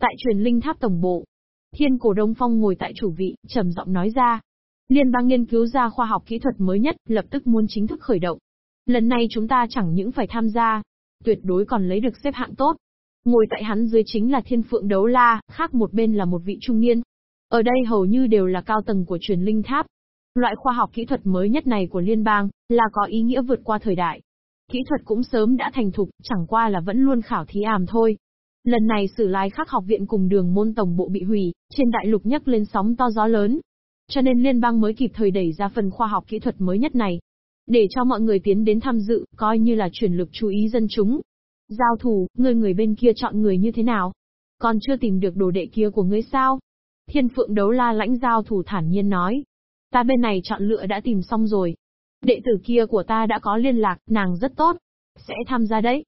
Tại truyền linh tháp tổng bộ, Thiên Cổ Đông Phong ngồi tại chủ vị, trầm giọng nói ra. Liên bang nghiên cứu ra khoa học kỹ thuật mới nhất, lập tức muốn chính thức khởi động. Lần này chúng ta chẳng những phải tham gia, tuyệt đối còn lấy được xếp hạng tốt. Ngồi tại hắn dưới chính là Thiên Phượng Đấu La, khác một bên là một vị trung niên. Ở đây hầu như đều là cao tầng của truyền linh tháp. Loại khoa học kỹ thuật mới nhất này của liên bang, là có ý nghĩa vượt qua thời đại. Kỹ thuật cũng sớm đã thành thục, chẳng qua là vẫn luôn khảo thí ảm thôi. Lần này sử lai khắc học viện cùng đường môn tổng bộ bị hủy, trên đại lục nhấc lên sóng to gió lớn. Cho nên liên bang mới kịp thời đẩy ra phần khoa học kỹ thuật mới nhất này. Để cho mọi người tiến đến tham dự, coi như là chuyển lực chú ý dân chúng. Giao thủ, người người bên kia chọn người như thế nào? Còn chưa tìm được đồ đệ kia của ngươi sao? Thiên phượng đấu la lãnh giao thủ thản nhiên nói. Ta bên này chọn lựa đã tìm xong rồi. Đệ tử kia của ta đã có liên lạc, nàng rất tốt. Sẽ tham gia đấy.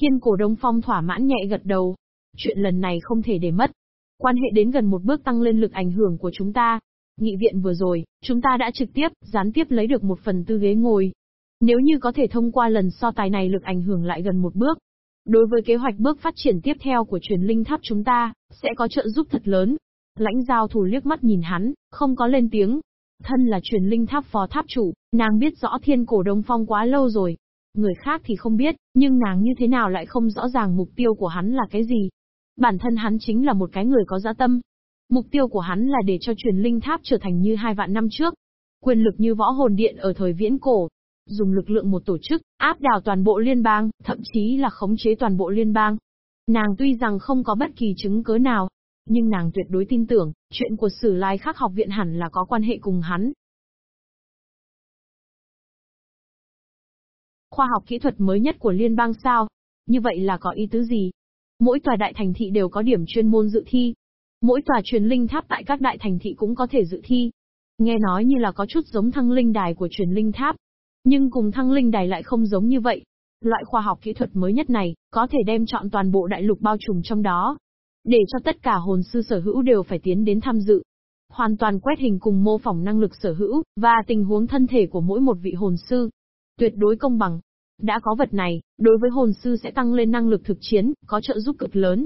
Thiên cổ đông phong thỏa mãn nhẹ gật đầu. Chuyện lần này không thể để mất. Quan hệ đến gần một bước tăng lên lực ảnh hưởng của chúng ta. Nghị viện vừa rồi, chúng ta đã trực tiếp, gián tiếp lấy được một phần tư ghế ngồi. Nếu như có thể thông qua lần so tài này lực ảnh hưởng lại gần một bước. Đối với kế hoạch bước phát triển tiếp theo của truyền linh tháp chúng ta, sẽ có trợ giúp thật lớn. Lãnh giao thủ liếc mắt nhìn hắn, không có lên tiếng. Thân là truyền linh tháp phó tháp chủ, nàng biết rõ thiên cổ đông phong quá lâu rồi. Người khác thì không biết, nhưng nàng như thế nào lại không rõ ràng mục tiêu của hắn là cái gì. Bản thân hắn chính là một cái người có dã tâm. Mục tiêu của hắn là để cho truyền linh tháp trở thành như hai vạn năm trước. Quyền lực như võ hồn điện ở thời viễn cổ. Dùng lực lượng một tổ chức, áp đảo toàn bộ liên bang, thậm chí là khống chế toàn bộ liên bang. Nàng tuy rằng không có bất kỳ chứng cớ nào, nhưng nàng tuyệt đối tin tưởng, chuyện của Sử Lai Khắc học viện hẳn là có quan hệ cùng hắn. Khoa học kỹ thuật mới nhất của liên bang sao? Như vậy là có ý tứ gì? Mỗi tòa đại thành thị đều có điểm chuyên môn dự thi. Mỗi tòa truyền linh tháp tại các đại thành thị cũng có thể dự thi. Nghe nói như là có chút giống thăng linh đài của truyền linh tháp. Nhưng cùng thăng linh đài lại không giống như vậy. Loại khoa học kỹ thuật mới nhất này, có thể đem chọn toàn bộ đại lục bao trùm trong đó. Để cho tất cả hồn sư sở hữu đều phải tiến đến tham dự. Hoàn toàn quét hình cùng mô phỏng năng lực sở hữu, và tình huống thân thể của mỗi một vị hồn sư. Tuyệt đối công bằng, đã có vật này, đối với hồn sư sẽ tăng lên năng lực thực chiến, có trợ giúp cực lớn.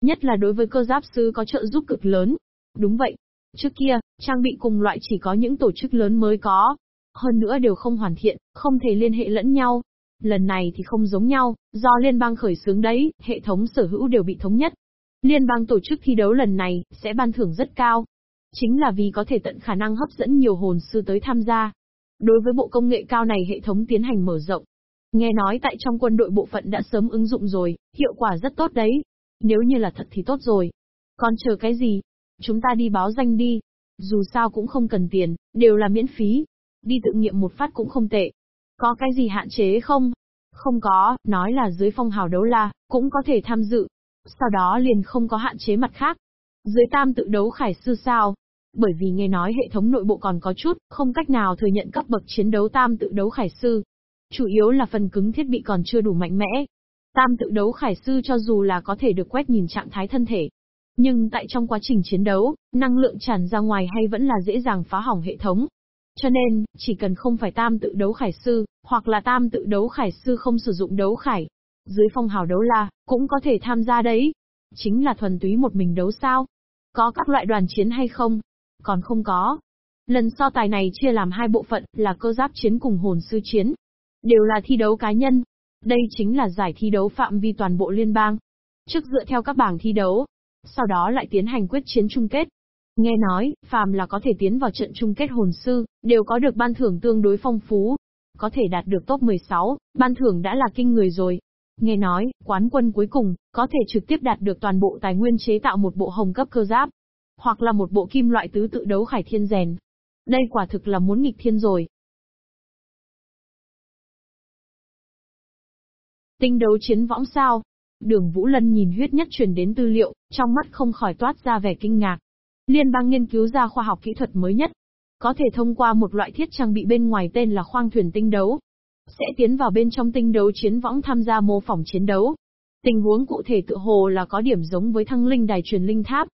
Nhất là đối với cơ giáp sư có trợ giúp cực lớn. Đúng vậy. Trước kia, trang bị cùng loại chỉ có những tổ chức lớn mới có. Hơn nữa đều không hoàn thiện, không thể liên hệ lẫn nhau. Lần này thì không giống nhau, do liên bang khởi xướng đấy, hệ thống sở hữu đều bị thống nhất. Liên bang tổ chức thi đấu lần này, sẽ ban thưởng rất cao. Chính là vì có thể tận khả năng hấp dẫn nhiều hồn sư tới tham gia. Đối với bộ công nghệ cao này hệ thống tiến hành mở rộng, Nghe nói tại trong quân đội bộ phận đã sớm ứng dụng rồi, hiệu quả rất tốt đấy. Nếu như là thật thì tốt rồi. Còn chờ cái gì? Chúng ta đi báo danh đi. Dù sao cũng không cần tiền, đều là miễn phí. Đi tự nghiệm một phát cũng không tệ. Có cái gì hạn chế không? Không có, nói là dưới phong hào đấu la, cũng có thể tham dự. Sau đó liền không có hạn chế mặt khác. Dưới tam tự đấu khải sư sao? Bởi vì nghe nói hệ thống nội bộ còn có chút, không cách nào thừa nhận cấp bậc chiến đấu tam tự đấu khải sư. Chủ yếu là phần cứng thiết bị còn chưa đủ mạnh mẽ. Tam tự đấu khải sư cho dù là có thể được quét nhìn trạng thái thân thể. Nhưng tại trong quá trình chiến đấu, năng lượng tràn ra ngoài hay vẫn là dễ dàng phá hỏng hệ thống. Cho nên, chỉ cần không phải tam tự đấu khải sư, hoặc là tam tự đấu khải sư không sử dụng đấu khải, dưới phong hào đấu la, cũng có thể tham gia đấy. Chính là thuần túy một mình đấu sao? Có các loại đoàn chiến hay không? Còn không có. Lần so tài này chia làm hai bộ phận là cơ giáp chiến cùng hồn sư chiến. Đều là thi đấu cá nhân. Đây chính là giải thi đấu phạm vi toàn bộ liên bang. Trước dựa theo các bảng thi đấu, sau đó lại tiến hành quyết chiến chung kết. Nghe nói, phàm là có thể tiến vào trận chung kết hồn sư, đều có được ban thưởng tương đối phong phú. Có thể đạt được top 16, ban thưởng đã là kinh người rồi. Nghe nói, quán quân cuối cùng, có thể trực tiếp đạt được toàn bộ tài nguyên chế tạo một bộ hồng cấp cơ giáp. Hoặc là một bộ kim loại tứ tự đấu khải thiên rèn. Đây quả thực là muốn nghịch thiên rồi. Tinh đấu chiến võng sao? Đường Vũ Lân nhìn huyết nhất truyền đến tư liệu, trong mắt không khỏi toát ra vẻ kinh ngạc. Liên bang nghiên cứu ra khoa học kỹ thuật mới nhất. Có thể thông qua một loại thiết trang bị bên ngoài tên là khoang thuyền tinh đấu. Sẽ tiến vào bên trong tinh đấu chiến võng tham gia mô phỏng chiến đấu. Tình huống cụ thể tự hồ là có điểm giống với thăng linh đài truyền linh tháp.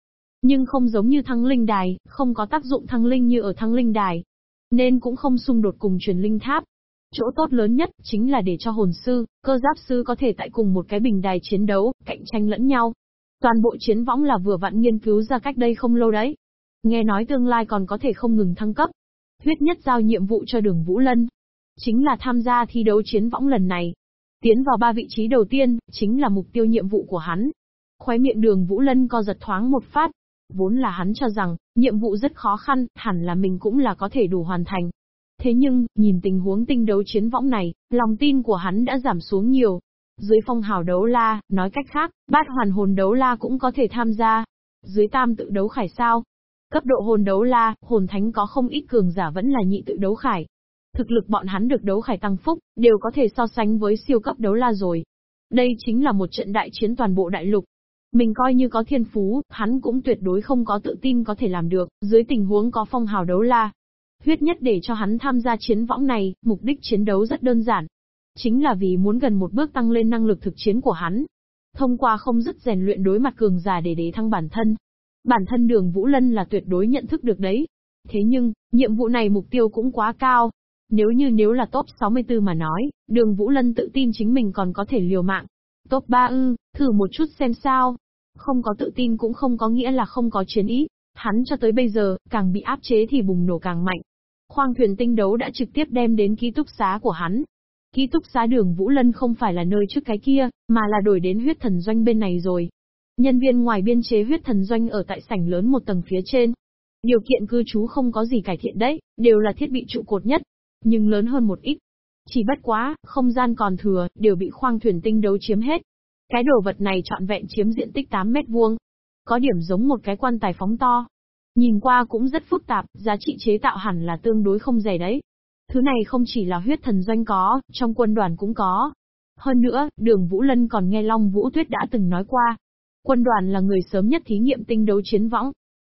Nhưng không giống như thăng linh đài, không có tác dụng thăng linh như ở thăng linh đài. Nên cũng không xung đột cùng truyền linh tháp. Chỗ tốt lớn nhất chính là để cho hồn sư, cơ giáp sư có thể tại cùng một cái bình đài chiến đấu, cạnh tranh lẫn nhau. Toàn bộ chiến võng là vừa vặn nghiên cứu ra cách đây không lâu đấy. Nghe nói tương lai còn có thể không ngừng thăng cấp. Huyết nhất giao nhiệm vụ cho đường Vũ Lân. Chính là tham gia thi đấu chiến võng lần này. Tiến vào ba vị trí đầu tiên, chính là mục tiêu nhiệm vụ của hắn. Khóe miệng đường Vũ Lân co giật thoáng một phát. Vốn là hắn cho rằng, nhiệm vụ rất khó khăn, hẳn là mình cũng là có thể đủ hoàn thành. Thế nhưng, nhìn tình huống tinh đấu chiến võng này, lòng tin của hắn đã giảm xuống nhiều. Dưới phong hào đấu la, nói cách khác, bát hoàn hồn đấu la cũng có thể tham gia. Dưới tam tự đấu khải sao? Cấp độ hồn đấu la, hồn thánh có không ít cường giả vẫn là nhị tự đấu khải. Thực lực bọn hắn được đấu khải tăng phúc, đều có thể so sánh với siêu cấp đấu la rồi. Đây chính là một trận đại chiến toàn bộ đại lục. Mình coi như có thiên phú, hắn cũng tuyệt đối không có tự tin có thể làm được, dưới tình huống có phong hào đấu la. Huyết nhất để cho hắn tham gia chiến võng này, mục đích chiến đấu rất đơn giản. Chính là vì muốn gần một bước tăng lên năng lực thực chiến của hắn. Thông qua không dứt rèn luyện đối mặt cường giả để đế thăng bản thân. Bản thân đường Vũ Lân là tuyệt đối nhận thức được đấy. Thế nhưng, nhiệm vụ này mục tiêu cũng quá cao. Nếu như nếu là top 64 mà nói, đường Vũ Lân tự tin chính mình còn có thể liều mạng. Top 3 ư, thử một chút xem sao. Không có tự tin cũng không có nghĩa là không có chiến ý. Hắn cho tới bây giờ, càng bị áp chế thì bùng nổ càng mạnh. Khoang thuyền tinh đấu đã trực tiếp đem đến ký túc xá của hắn. Ký túc xá đường Vũ Lân không phải là nơi trước cái kia, mà là đổi đến huyết thần doanh bên này rồi. Nhân viên ngoài biên chế huyết thần doanh ở tại sảnh lớn một tầng phía trên. Điều kiện cư trú không có gì cải thiện đấy, đều là thiết bị trụ cột nhất, nhưng lớn hơn một ít. Chỉ bất quá, không gian còn thừa, đều bị khoang thuyền tinh đấu chiếm hết. Cái đồ vật này trọn vẹn chiếm diện tích 8 mét vuông. Có điểm giống một cái quan tài phóng to. Nhìn qua cũng rất phức tạp, giá trị chế tạo hẳn là tương đối không rẻ đấy. Thứ này không chỉ là huyết thần doanh có, trong quân đoàn cũng có. Hơn nữa, đường Vũ Lân còn nghe Long Vũ Tuyết đã từng nói qua. Quân đoàn là người sớm nhất thí nghiệm tinh đấu chiến võng.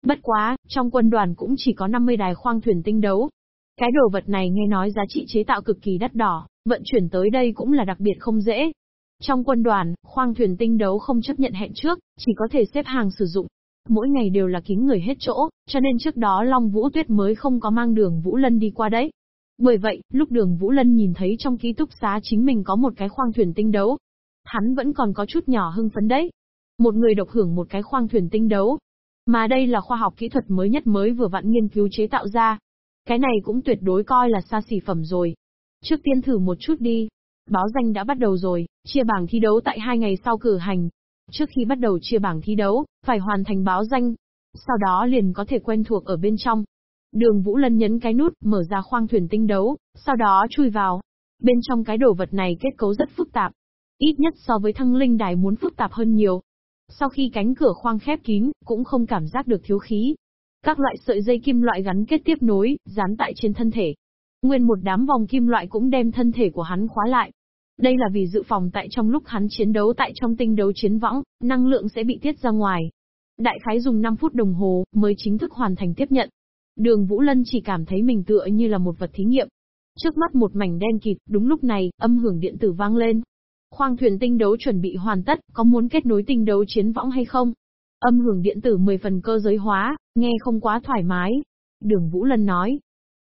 Bất quá, trong quân đoàn cũng chỉ có 50 đài khoang thuyền tinh đấu. Cái đồ vật này nghe nói giá trị chế tạo cực kỳ đắt đỏ, vận chuyển tới đây cũng là đặc biệt không dễ. Trong quân đoàn, khoang thuyền tinh đấu không chấp nhận hẹn trước, chỉ có thể xếp hàng sử dụng. Mỗi ngày đều là kín người hết chỗ, cho nên trước đó Long Vũ Tuyết mới không có mang đường Vũ Lân đi qua đấy. Bởi vậy, lúc đường Vũ Lân nhìn thấy trong ký túc xá chính mình có một cái khoang thuyền tinh đấu, hắn vẫn còn có chút nhỏ hưng phấn đấy. Một người độc hưởng một cái khoang thuyền tinh đấu. Mà đây là khoa học kỹ thuật mới nhất mới vừa vặn nghiên cứu chế tạo ra. Cái này cũng tuyệt đối coi là xa xỉ phẩm rồi. Trước tiên thử một chút đi. Báo danh đã bắt đầu rồi, chia bảng thi đấu tại hai ngày sau cử hành. Trước khi bắt đầu chia bảng thi đấu, phải hoàn thành báo danh. Sau đó liền có thể quen thuộc ở bên trong. Đường Vũ Lân nhấn cái nút, mở ra khoang thuyền tinh đấu, sau đó chui vào. Bên trong cái đồ vật này kết cấu rất phức tạp. Ít nhất so với thăng linh đài muốn phức tạp hơn nhiều. Sau khi cánh cửa khoang khép kín, cũng không cảm giác được thiếu khí. Các loại sợi dây kim loại gắn kết tiếp nối, dán tại trên thân thể. Nguyên một đám vòng kim loại cũng đem thân thể của hắn khóa lại. Đây là vì dự phòng tại trong lúc hắn chiến đấu tại trong tinh đấu chiến võng, năng lượng sẽ bị tiết ra ngoài. Đại khái dùng 5 phút đồng hồ, mới chính thức hoàn thành tiếp nhận. Đường Vũ Lân chỉ cảm thấy mình tựa như là một vật thí nghiệm. Trước mắt một mảnh đen kịt, đúng lúc này, âm hưởng điện tử vang lên. Khoang thuyền tinh đấu chuẩn bị hoàn tất, có muốn kết nối tinh đấu chiến võng hay không? Âm hưởng điện tử 10 phần cơ giới hóa, nghe không quá thoải mái. Đường Vũ Lân nói.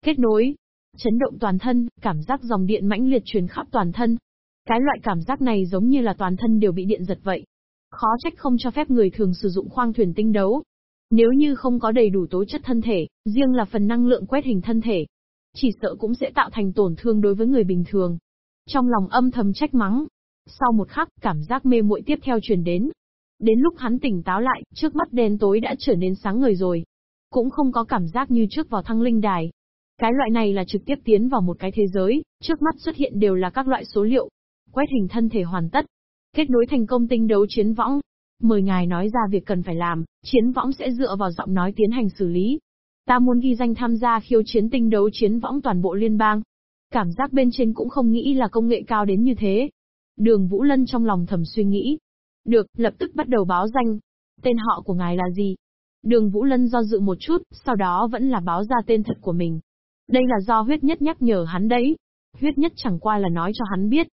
Kết nối. Chấn động toàn thân, cảm giác dòng điện mãnh liệt truyền khắp toàn thân. Cái loại cảm giác này giống như là toàn thân đều bị điện giật vậy. Khó trách không cho phép người thường sử dụng khoang thuyền tinh đấu. Nếu như không có đầy đủ tố chất thân thể, riêng là phần năng lượng quét hình thân thể, chỉ sợ cũng sẽ tạo thành tổn thương đối với người bình thường. Trong lòng âm thầm trách mắng. Sau một khắc, cảm giác mê muội tiếp theo truyền đến. Đến lúc hắn tỉnh táo lại, trước mắt đen tối đã trở nên sáng người rồi. Cũng không có cảm giác như trước vào thăng linh đài. Cái loại này là trực tiếp tiến vào một cái thế giới, trước mắt xuất hiện đều là các loại số liệu. Quét hình thân thể hoàn tất. Kết nối thành công tinh đấu chiến võng. Mời ngài nói ra việc cần phải làm, chiến võng sẽ dựa vào giọng nói tiến hành xử lý. Ta muốn ghi danh tham gia khiêu chiến tinh đấu chiến võng toàn bộ liên bang. Cảm giác bên trên cũng không nghĩ là công nghệ cao đến như thế. Đường Vũ Lân trong lòng thầm suy nghĩ. Được, lập tức bắt đầu báo danh. Tên họ của ngài là gì? Đường Vũ Lân do dự một chút, sau đó vẫn là báo ra tên thật của mình. Đây là do huyết nhất nhắc nhở hắn đấy. Huyết nhất chẳng qua là nói cho hắn biết.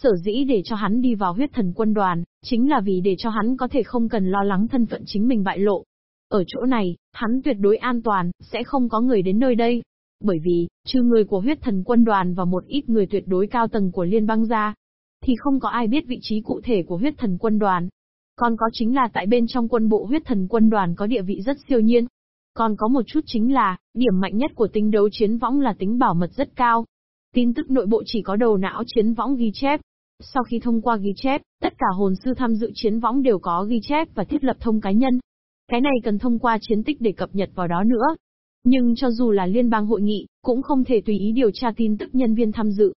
Sở dĩ để cho hắn đi vào huyết thần quân đoàn, chính là vì để cho hắn có thể không cần lo lắng thân phận chính mình bại lộ. Ở chỗ này, hắn tuyệt đối an toàn, sẽ không có người đến nơi đây. Bởi vì, trừ người của huyết thần quân đoàn và một ít người tuyệt đối cao tầng của liên bang ra, thì không có ai biết vị trí cụ thể của huyết thần quân đoàn. Còn có chính là tại bên trong quân bộ huyết thần quân đoàn có địa vị rất siêu nhiên. Còn có một chút chính là, điểm mạnh nhất của tính đấu chiến võng là tính bảo mật rất cao. Tin tức nội bộ chỉ có đầu não chiến võng ghi chép. Sau khi thông qua ghi chép, tất cả hồn sư tham dự chiến võng đều có ghi chép và thiết lập thông cá nhân. Cái này cần thông qua chiến tích để cập nhật vào đó nữa. Nhưng cho dù là liên bang hội nghị, cũng không thể tùy ý điều tra tin tức nhân viên tham dự.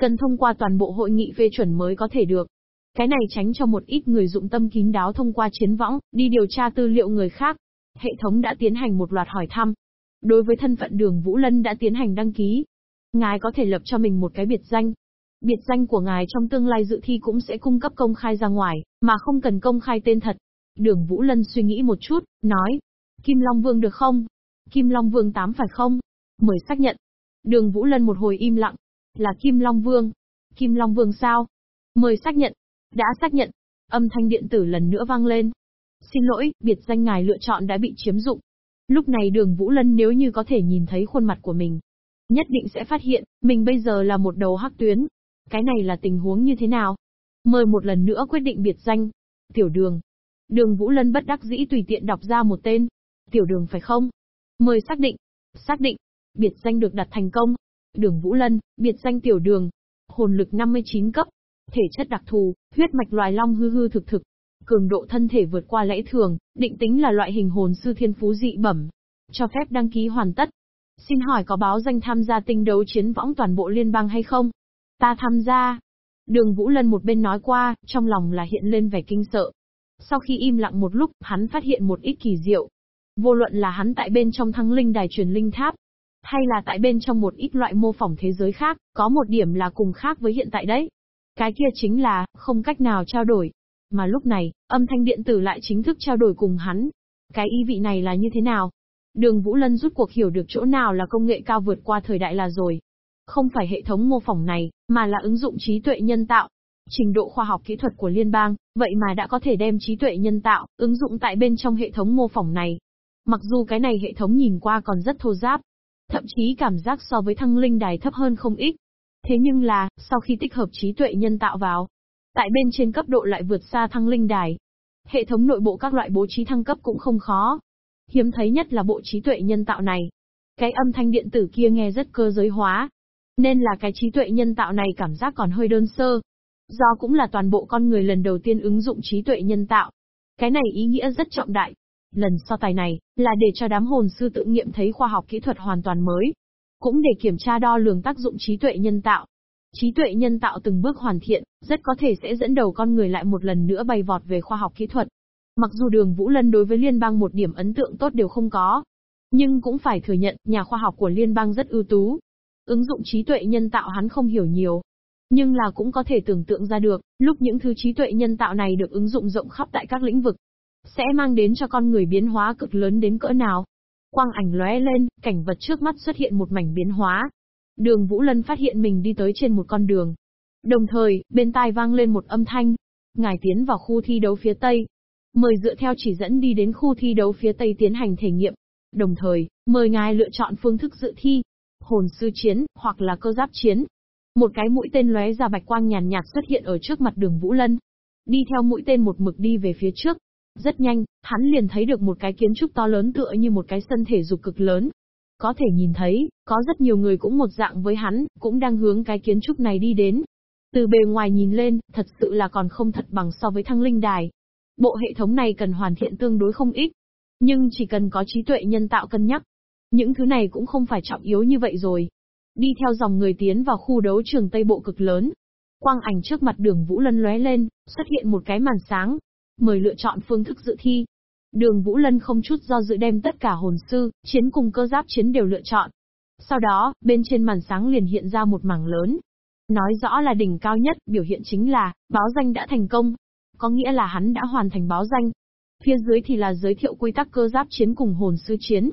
Cần thông qua toàn bộ hội nghị phê chuẩn mới có thể được. Cái này tránh cho một ít người dụng tâm kín đáo thông qua chiến võng, đi điều tra tư liệu người khác. Hệ thống đã tiến hành một loạt hỏi thăm. Đối với thân phận đường Vũ Lân đã tiến hành đăng ký. Ngài có thể lập cho mình một cái biệt danh. Biệt danh của ngài trong tương lai dự thi cũng sẽ cung cấp công khai ra ngoài, mà không cần công khai tên thật. Đường Vũ Lân suy nghĩ một chút, nói. Kim Long Vương được không? Kim Long Vương 8 phải không? Mời xác nhận. Đường Vũ Lân một hồi im lặng. Là Kim Long Vương. Kim Long Vương sao? Mời xác nhận. Đã xác nhận. Âm thanh điện tử lần nữa vang lên. Xin lỗi, biệt danh ngài lựa chọn đã bị chiếm dụng. Lúc này đường Vũ Lân nếu như có thể nhìn thấy khuôn mặt của mình. Nhất định sẽ phát hiện, mình bây giờ là một đầu hắc tuyến. Cái này là tình huống như thế nào? Mời một lần nữa quyết định biệt danh. Tiểu đường. Đường Vũ Lân bất đắc dĩ tùy tiện đọc ra một tên. Tiểu đường phải không? Mời xác định. Xác định. Biệt danh được đặt thành công. Đường Vũ Lân, biệt danh tiểu đường. Hồn lực 59 cấp. Thể chất đặc thù, huyết mạch loài long hư hư thực thực. Cường độ thân thể vượt qua lẽ thường, định tính là loại hình hồn sư thiên phú dị bẩm. Cho phép đăng ký hoàn tất. Xin hỏi có báo danh tham gia tinh đấu chiến võng toàn bộ liên bang hay không? Ta tham gia. Đường Vũ Lân một bên nói qua, trong lòng là hiện lên vẻ kinh sợ. Sau khi im lặng một lúc, hắn phát hiện một ít kỳ diệu, Vô luận là hắn tại bên trong thăng linh đài truyền linh tháp, hay là tại bên trong một ít loại mô phỏng thế giới khác, có một điểm là cùng khác với hiện tại đấy. Cái kia chính là, không cách nào trao đổi. Mà lúc này, âm thanh điện tử lại chính thức trao đổi cùng hắn. Cái ý vị này là như thế nào? Đường Vũ Lân rút cuộc hiểu được chỗ nào là công nghệ cao vượt qua thời đại là rồi. Không phải hệ thống mô phỏng này, mà là ứng dụng trí tuệ nhân tạo. Trình độ khoa học kỹ thuật của liên bang, vậy mà đã có thể đem trí tuệ nhân tạo, ứng dụng tại bên trong hệ thống mô phỏng này. Mặc dù cái này hệ thống nhìn qua còn rất thô giáp, thậm chí cảm giác so với thăng linh đài thấp hơn không ít. Thế nhưng là, sau khi tích hợp trí tuệ nhân tạo vào, tại bên trên cấp độ lại vượt xa thăng linh đài. Hệ thống nội bộ các loại bố trí thăng cấp cũng không khó. Hiếm thấy nhất là bộ trí tuệ nhân tạo này. Cái âm thanh điện tử kia nghe rất cơ giới hóa. Nên là cái trí tuệ nhân tạo này cảm giác còn hơi đơn sơ. Do cũng là toàn bộ con người lần đầu tiên ứng dụng trí tuệ nhân tạo. Cái này ý nghĩa rất trọng đại. Lần so tài này, là để cho đám hồn sư tự nghiệm thấy khoa học kỹ thuật hoàn toàn mới. Cũng để kiểm tra đo lường tác dụng trí tuệ nhân tạo. Trí tuệ nhân tạo từng bước hoàn thiện, rất có thể sẽ dẫn đầu con người lại một lần nữa bay vọt về khoa học kỹ thuật. Mặc dù đường Vũ Lân đối với liên bang một điểm ấn tượng tốt đều không có. Nhưng cũng phải thừa nhận, nhà khoa học của liên bang rất ưu tú. Ứng dụng trí tuệ nhân tạo hắn không hiểu nhiều. Nhưng là cũng có thể tưởng tượng ra được, lúc những thứ trí tuệ nhân tạo này được ứng dụng rộng khắp tại các lĩnh vực, sẽ mang đến cho con người biến hóa cực lớn đến cỡ nào. Quang ảnh lóe lên, cảnh vật trước mắt xuất hiện một mảnh biến hóa. Đường Vũ Lân phát hiện mình đi tới trên một con đường. Đồng thời, bên tai vang lên một âm thanh. Ngài tiến vào khu thi đấu phía Tây. Mời dựa theo chỉ dẫn đi đến khu thi đấu phía Tây tiến hành thể nghiệm. Đồng thời, mời ngài lựa chọn phương thức dự thi. Hồn sư chiến, hoặc là cơ giáp chiến. Một cái mũi tên lóe ra bạch quang nhàn nhạt xuất hiện ở trước mặt đường Vũ Lân. Đi theo mũi tên một mực đi về phía trước, rất nhanh, hắn liền thấy được một cái kiến trúc to lớn tựa như một cái sân thể dục cực lớn. Có thể nhìn thấy, có rất nhiều người cũng một dạng với hắn, cũng đang hướng cái kiến trúc này đi đến. Từ bề ngoài nhìn lên, thật sự là còn không thật bằng so với thăng linh đài. Bộ hệ thống này cần hoàn thiện tương đối không ít. Nhưng chỉ cần có trí tuệ nhân tạo cân nhắc. Những thứ này cũng không phải trọng yếu như vậy rồi. Đi theo dòng người tiến vào khu đấu trường Tây Bộ cực lớn. Quang ảnh trước mặt đường Vũ Lân lóe lên, xuất hiện một cái màn sáng, Mời lựa chọn phương thức dự thi. Đường Vũ Lân không chút do dự đem tất cả hồn sư, chiến cùng cơ giáp chiến đều lựa chọn. Sau đó, bên trên màn sáng liền hiện ra một mảng lớn. Nói rõ là đỉnh cao nhất, biểu hiện chính là, báo danh đã thành công. Có nghĩa là hắn đã hoàn thành báo danh. Phía dưới thì là giới thiệu quy tắc cơ giáp chiến cùng hồn sư chiến.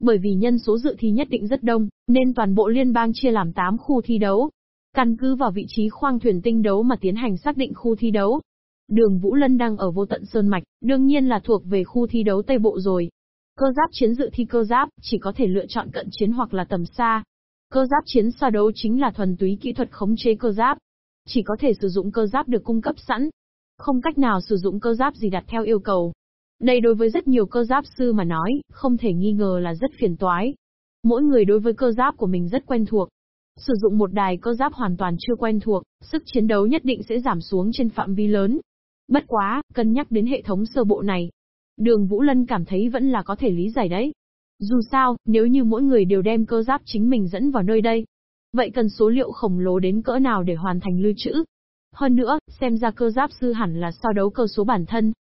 Bởi vì nhân số dự thi nhất định rất đông, nên toàn bộ liên bang chia làm 8 khu thi đấu. Căn cứ vào vị trí khoang thuyền tinh đấu mà tiến hành xác định khu thi đấu. Đường Vũ Lân đang ở vô tận Sơn Mạch, đương nhiên là thuộc về khu thi đấu Tây Bộ rồi. Cơ giáp chiến dự thi cơ giáp, chỉ có thể lựa chọn cận chiến hoặc là tầm xa. Cơ giáp chiến so đấu chính là thuần túy kỹ thuật khống chế cơ giáp. Chỉ có thể sử dụng cơ giáp được cung cấp sẵn. Không cách nào sử dụng cơ giáp gì đặt theo yêu cầu. Đây đối với rất nhiều cơ giáp sư mà nói, không thể nghi ngờ là rất phiền toái. Mỗi người đối với cơ giáp của mình rất quen thuộc. Sử dụng một đài cơ giáp hoàn toàn chưa quen thuộc, sức chiến đấu nhất định sẽ giảm xuống trên phạm vi lớn. Bất quá, cân nhắc đến hệ thống sơ bộ này. Đường Vũ Lân cảm thấy vẫn là có thể lý giải đấy. Dù sao, nếu như mỗi người đều đem cơ giáp chính mình dẫn vào nơi đây, vậy cần số liệu khổng lồ đến cỡ nào để hoàn thành lưu trữ? Hơn nữa, xem ra cơ giáp sư hẳn là so đấu cơ số bản thân.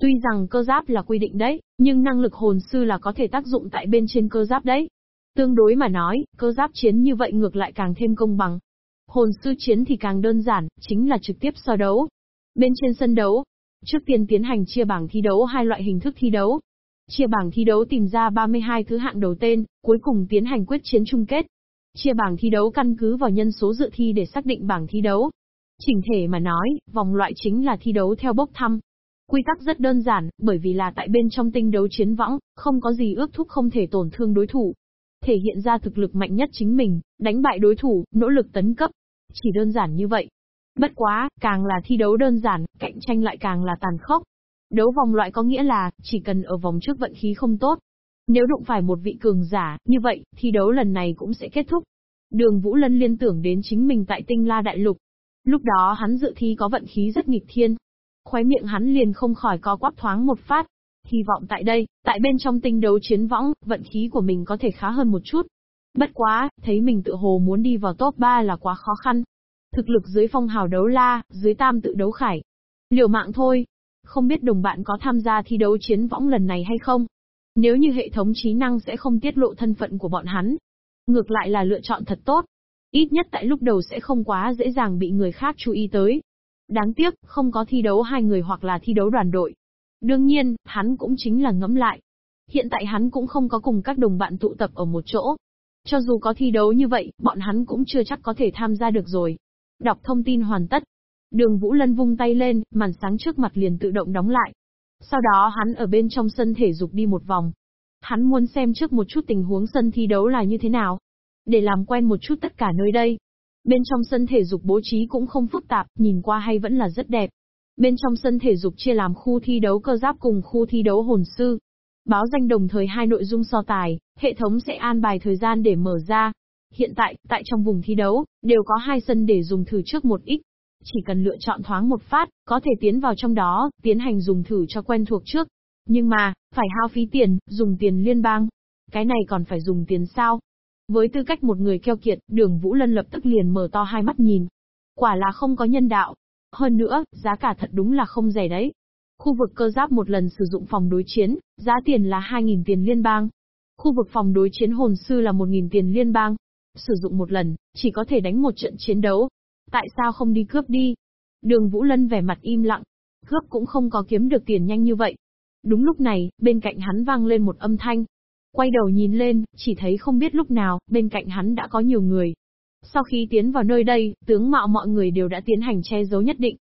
Tuy rằng cơ giáp là quy định đấy, nhưng năng lực hồn sư là có thể tác dụng tại bên trên cơ giáp đấy. Tương đối mà nói, cơ giáp chiến như vậy ngược lại càng thêm công bằng. Hồn sư chiến thì càng đơn giản, chính là trực tiếp so đấu. Bên trên sân đấu, trước tiên tiến hành chia bảng thi đấu hai loại hình thức thi đấu. Chia bảng thi đấu tìm ra 32 thứ hạng đầu tên, cuối cùng tiến hành quyết chiến chung kết. Chia bảng thi đấu căn cứ vào nhân số dự thi để xác định bảng thi đấu. Chỉnh thể mà nói, vòng loại chính là thi đấu theo bốc thăm. Quy tắc rất đơn giản, bởi vì là tại bên trong tinh đấu chiến võng, không có gì ước thúc không thể tổn thương đối thủ. Thể hiện ra thực lực mạnh nhất chính mình, đánh bại đối thủ, nỗ lực tấn cấp. Chỉ đơn giản như vậy. Bất quá, càng là thi đấu đơn giản, cạnh tranh lại càng là tàn khốc. Đấu vòng loại có nghĩa là, chỉ cần ở vòng trước vận khí không tốt. Nếu đụng phải một vị cường giả, như vậy, thi đấu lần này cũng sẽ kết thúc. Đường Vũ Lân liên tưởng đến chính mình tại tinh la đại lục. Lúc đó hắn dự thi có vận khí rất nghịch thiên. Khóe miệng hắn liền không khỏi có quắp thoáng một phát. Hy vọng tại đây, tại bên trong tinh đấu chiến võng, vận khí của mình có thể khá hơn một chút. Bất quá, thấy mình tự hồ muốn đi vào top 3 là quá khó khăn. Thực lực dưới phong hào đấu la, dưới tam tự đấu khải. Liều mạng thôi. Không biết đồng bạn có tham gia thi đấu chiến võng lần này hay không? Nếu như hệ thống trí năng sẽ không tiết lộ thân phận của bọn hắn. Ngược lại là lựa chọn thật tốt. Ít nhất tại lúc đầu sẽ không quá dễ dàng bị người khác chú ý tới. Đáng tiếc, không có thi đấu hai người hoặc là thi đấu đoàn đội. Đương nhiên, hắn cũng chính là ngẫm lại. Hiện tại hắn cũng không có cùng các đồng bạn tụ tập ở một chỗ. Cho dù có thi đấu như vậy, bọn hắn cũng chưa chắc có thể tham gia được rồi. Đọc thông tin hoàn tất. Đường Vũ Lân vung tay lên, màn sáng trước mặt liền tự động đóng lại. Sau đó hắn ở bên trong sân thể dục đi một vòng. Hắn muốn xem trước một chút tình huống sân thi đấu là như thế nào. Để làm quen một chút tất cả nơi đây. Bên trong sân thể dục bố trí cũng không phức tạp, nhìn qua hay vẫn là rất đẹp. Bên trong sân thể dục chia làm khu thi đấu cơ giáp cùng khu thi đấu hồn sư. Báo danh đồng thời hai nội dung so tài, hệ thống sẽ an bài thời gian để mở ra. Hiện tại, tại trong vùng thi đấu, đều có hai sân để dùng thử trước một ít. Chỉ cần lựa chọn thoáng một phát, có thể tiến vào trong đó, tiến hành dùng thử cho quen thuộc trước. Nhưng mà, phải hao phí tiền, dùng tiền liên bang. Cái này còn phải dùng tiền sao? Với tư cách một người keo kiệt, đường Vũ Lân lập tức liền mở to hai mắt nhìn. Quả là không có nhân đạo. Hơn nữa, giá cả thật đúng là không rẻ đấy. Khu vực cơ giáp một lần sử dụng phòng đối chiến, giá tiền là 2.000 tiền liên bang. Khu vực phòng đối chiến hồn sư là 1.000 tiền liên bang. Sử dụng một lần, chỉ có thể đánh một trận chiến đấu. Tại sao không đi cướp đi? Đường Vũ Lân vẻ mặt im lặng. Cướp cũng không có kiếm được tiền nhanh như vậy. Đúng lúc này, bên cạnh hắn vang lên một âm thanh. Quay đầu nhìn lên, chỉ thấy không biết lúc nào, bên cạnh hắn đã có nhiều người. Sau khi tiến vào nơi đây, tướng mạo mọi người đều đã tiến hành che giấu nhất định.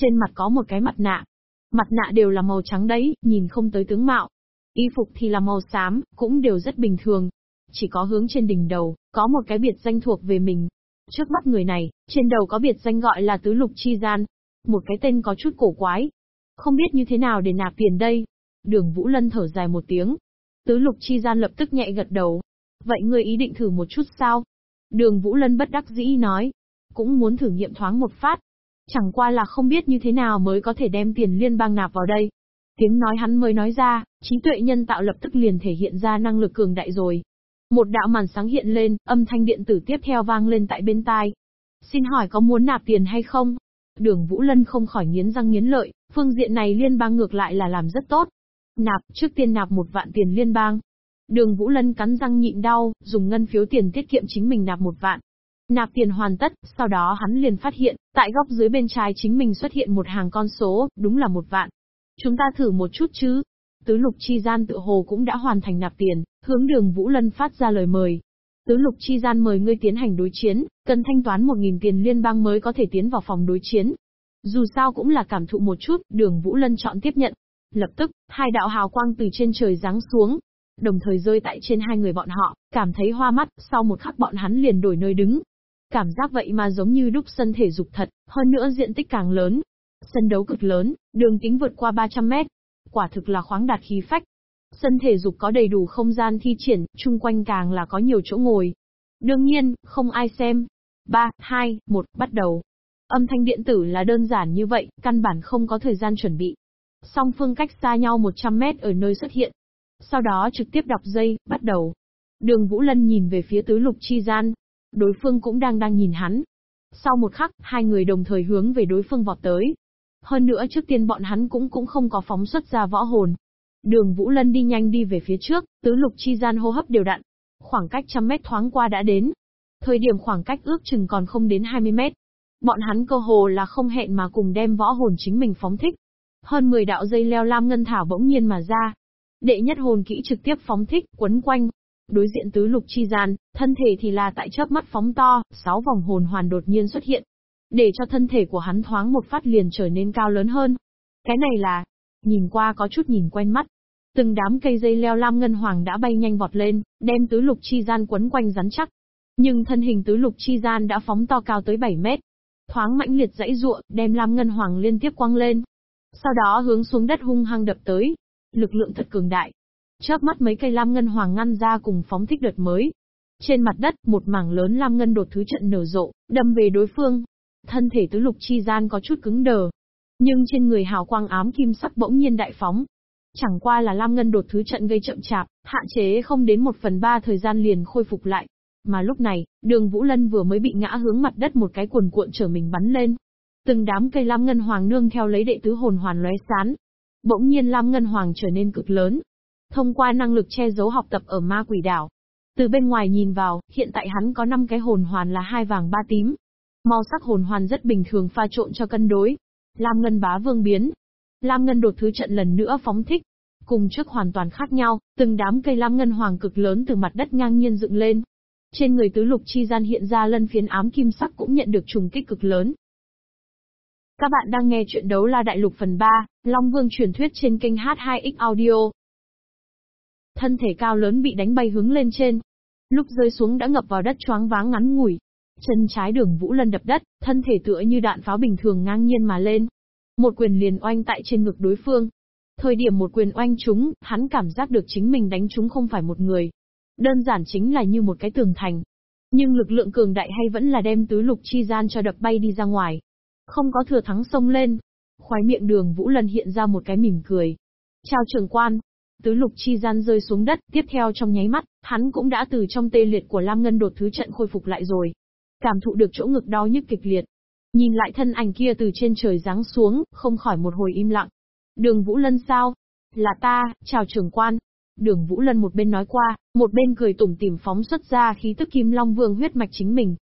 Trên mặt có một cái mặt nạ. Mặt nạ đều là màu trắng đấy, nhìn không tới tướng mạo. Y phục thì là màu xám, cũng đều rất bình thường. Chỉ có hướng trên đỉnh đầu, có một cái biệt danh thuộc về mình. Trước mắt người này, trên đầu có biệt danh gọi là tứ lục chi gian. Một cái tên có chút cổ quái. Không biết như thế nào để nạp tiền đây. Đường Vũ Lân thở dài một tiếng. Tứ lục chi gian lập tức nhẹ gật đầu. Vậy ngươi ý định thử một chút sao? Đường Vũ Lân bất đắc dĩ nói. Cũng muốn thử nghiệm thoáng một phát. Chẳng qua là không biết như thế nào mới có thể đem tiền liên bang nạp vào đây. Tiếng nói hắn mới nói ra, trí tuệ nhân tạo lập tức liền thể hiện ra năng lực cường đại rồi. Một đạo màn sáng hiện lên, âm thanh điện tử tiếp theo vang lên tại bên tai. Xin hỏi có muốn nạp tiền hay không? Đường Vũ Lân không khỏi nghiến răng nghiến lợi, phương diện này liên bang ngược lại là làm rất tốt. Nạp, trước tiên nạp một vạn tiền liên bang. Đường Vũ Lân cắn răng nhịn đau, dùng ngân phiếu tiền tiết kiệm chính mình nạp một vạn. Nạp tiền hoàn tất, sau đó hắn liền phát hiện, tại góc dưới bên trái chính mình xuất hiện một hàng con số, đúng là một vạn. Chúng ta thử một chút chứ. Tứ lục chi gian tự hồ cũng đã hoàn thành nạp tiền, hướng đường Vũ Lân phát ra lời mời. Tứ lục chi gian mời ngươi tiến hành đối chiến, cần thanh toán một nghìn tiền liên bang mới có thể tiến vào phòng đối chiến. Dù sao cũng là cảm thụ một chút, đường Vũ Lân chọn tiếp nhận. Lập tức, hai đạo hào quang từ trên trời giáng xuống, đồng thời rơi tại trên hai người bọn họ, cảm thấy hoa mắt, sau một khắc bọn hắn liền đổi nơi đứng. Cảm giác vậy mà giống như đúc sân thể dục thật, hơn nữa diện tích càng lớn. Sân đấu cực lớn, đường kính vượt qua 300 mét. Quả thực là khoáng đạt khí phách. Sân thể dục có đầy đủ không gian thi triển, chung quanh càng là có nhiều chỗ ngồi. Đương nhiên, không ai xem. 3, 2, 1, bắt đầu. Âm thanh điện tử là đơn giản như vậy, căn bản không có thời gian chuẩn bị. Song phương cách xa nhau 100 mét ở nơi xuất hiện. Sau đó trực tiếp đọc dây, bắt đầu. Đường Vũ Lân nhìn về phía tứ lục chi gian. Đối phương cũng đang đang nhìn hắn. Sau một khắc, hai người đồng thời hướng về đối phương vọt tới. Hơn nữa trước tiên bọn hắn cũng cũng không có phóng xuất ra võ hồn. Đường Vũ Lân đi nhanh đi về phía trước, tứ lục chi gian hô hấp đều đặn. Khoảng cách trăm mét thoáng qua đã đến. Thời điểm khoảng cách ước chừng còn không đến 20 mét. Bọn hắn cơ hồ là không hẹn mà cùng đem võ hồn chính mình phóng thích. Hơn 10 đạo dây leo lam ngân thảo bỗng nhiên mà ra. Đệ nhất hồn kỹ trực tiếp phóng thích, quấn quanh. Đối diện tứ lục chi gian, thân thể thì là tại chớp mắt phóng to, sáu vòng hồn hoàn đột nhiên xuất hiện. Để cho thân thể của hắn thoáng một phát liền trở nên cao lớn hơn. Cái này là, nhìn qua có chút nhìn quen mắt. Từng đám cây dây leo lam ngân hoàng đã bay nhanh vọt lên, đem tứ lục chi gian quấn quanh rắn chắc. Nhưng thân hình tứ lục chi gian đã phóng to cao tới 7 mét. Thoáng mãnh liệt dãy ruộng, đem lam ngân hoàng liên tiếp quăng lên. Sau đó hướng xuống đất hung hăng đập tới. Lực lượng thật cường đại. Chớp mắt mấy cây lam ngân hoàng ngăn ra cùng phóng thích đợt mới. Trên mặt đất, một mảng lớn lam ngân đột thứ trận nở rộ, đâm về đối phương. Thân thể tứ lục chi gian có chút cứng đờ. Nhưng trên người hào quang ám kim sắc bỗng nhiên đại phóng, Chẳng qua là Lam Ngân đột thứ trận gây chậm chạp, hạn chế không đến một phần ba thời gian liền khôi phục lại. Mà lúc này, đường Vũ Lân vừa mới bị ngã hướng mặt đất một cái cuồn cuộn trở mình bắn lên. Từng đám cây Lam Ngân Hoàng nương theo lấy đệ tứ hồn hoàn lóe sán. Bỗng nhiên Lam Ngân Hoàng trở nên cực lớn. Thông qua năng lực che giấu học tập ở ma quỷ đảo. Từ bên ngoài nhìn vào, hiện tại hắn có 5 cái hồn hoàn là hai vàng ba tím. Màu sắc hồn hoàn rất bình thường pha trộn cho cân đối. Lam Ngân bá vương biến, Lam Ngân đột thứ trận lần nữa phóng thích. Cùng trước hoàn toàn khác nhau, từng đám cây lam ngân hoàng cực lớn từ mặt đất ngang nhiên dựng lên. Trên người tứ lục chi gian hiện ra lân phiến ám kim sắc cũng nhận được trùng kích cực lớn. Các bạn đang nghe chuyện đấu la đại lục phần 3, Long Vương truyền thuyết trên kênh H2X Audio. Thân thể cao lớn bị đánh bay hướng lên trên. Lúc rơi xuống đã ngập vào đất choáng váng ngắn ngủi. Chân trái đường Vũ Lân đập đất, thân thể tựa như đạn pháo bình thường ngang nhiên mà lên. Một quyền liền oanh tại trên ngực đối phương. Thời điểm một quyền oanh chúng, hắn cảm giác được chính mình đánh chúng không phải một người. Đơn giản chính là như một cái tường thành. Nhưng lực lượng cường đại hay vẫn là đem tứ lục chi gian cho đập bay đi ra ngoài. Không có thừa thắng sông lên. Khoái miệng đường Vũ Lần hiện ra một cái mỉm cười. Chào trưởng quan. Tứ lục chi gian rơi xuống đất, tiếp theo trong nháy mắt, hắn cũng đã từ trong tê liệt của Lam Ngân đột thứ trận khôi phục lại rồi. Cảm thụ được chỗ ngực đau nhức kịch liệt, Nhìn lại thân ảnh kia từ trên trời giáng xuống, không khỏi một hồi im lặng. Đường Vũ Lân sao? Là ta, chào trưởng quan. Đường Vũ Lân một bên nói qua, một bên cười tủm tỉm phóng xuất ra khí tức kim long vương huyết mạch chính mình.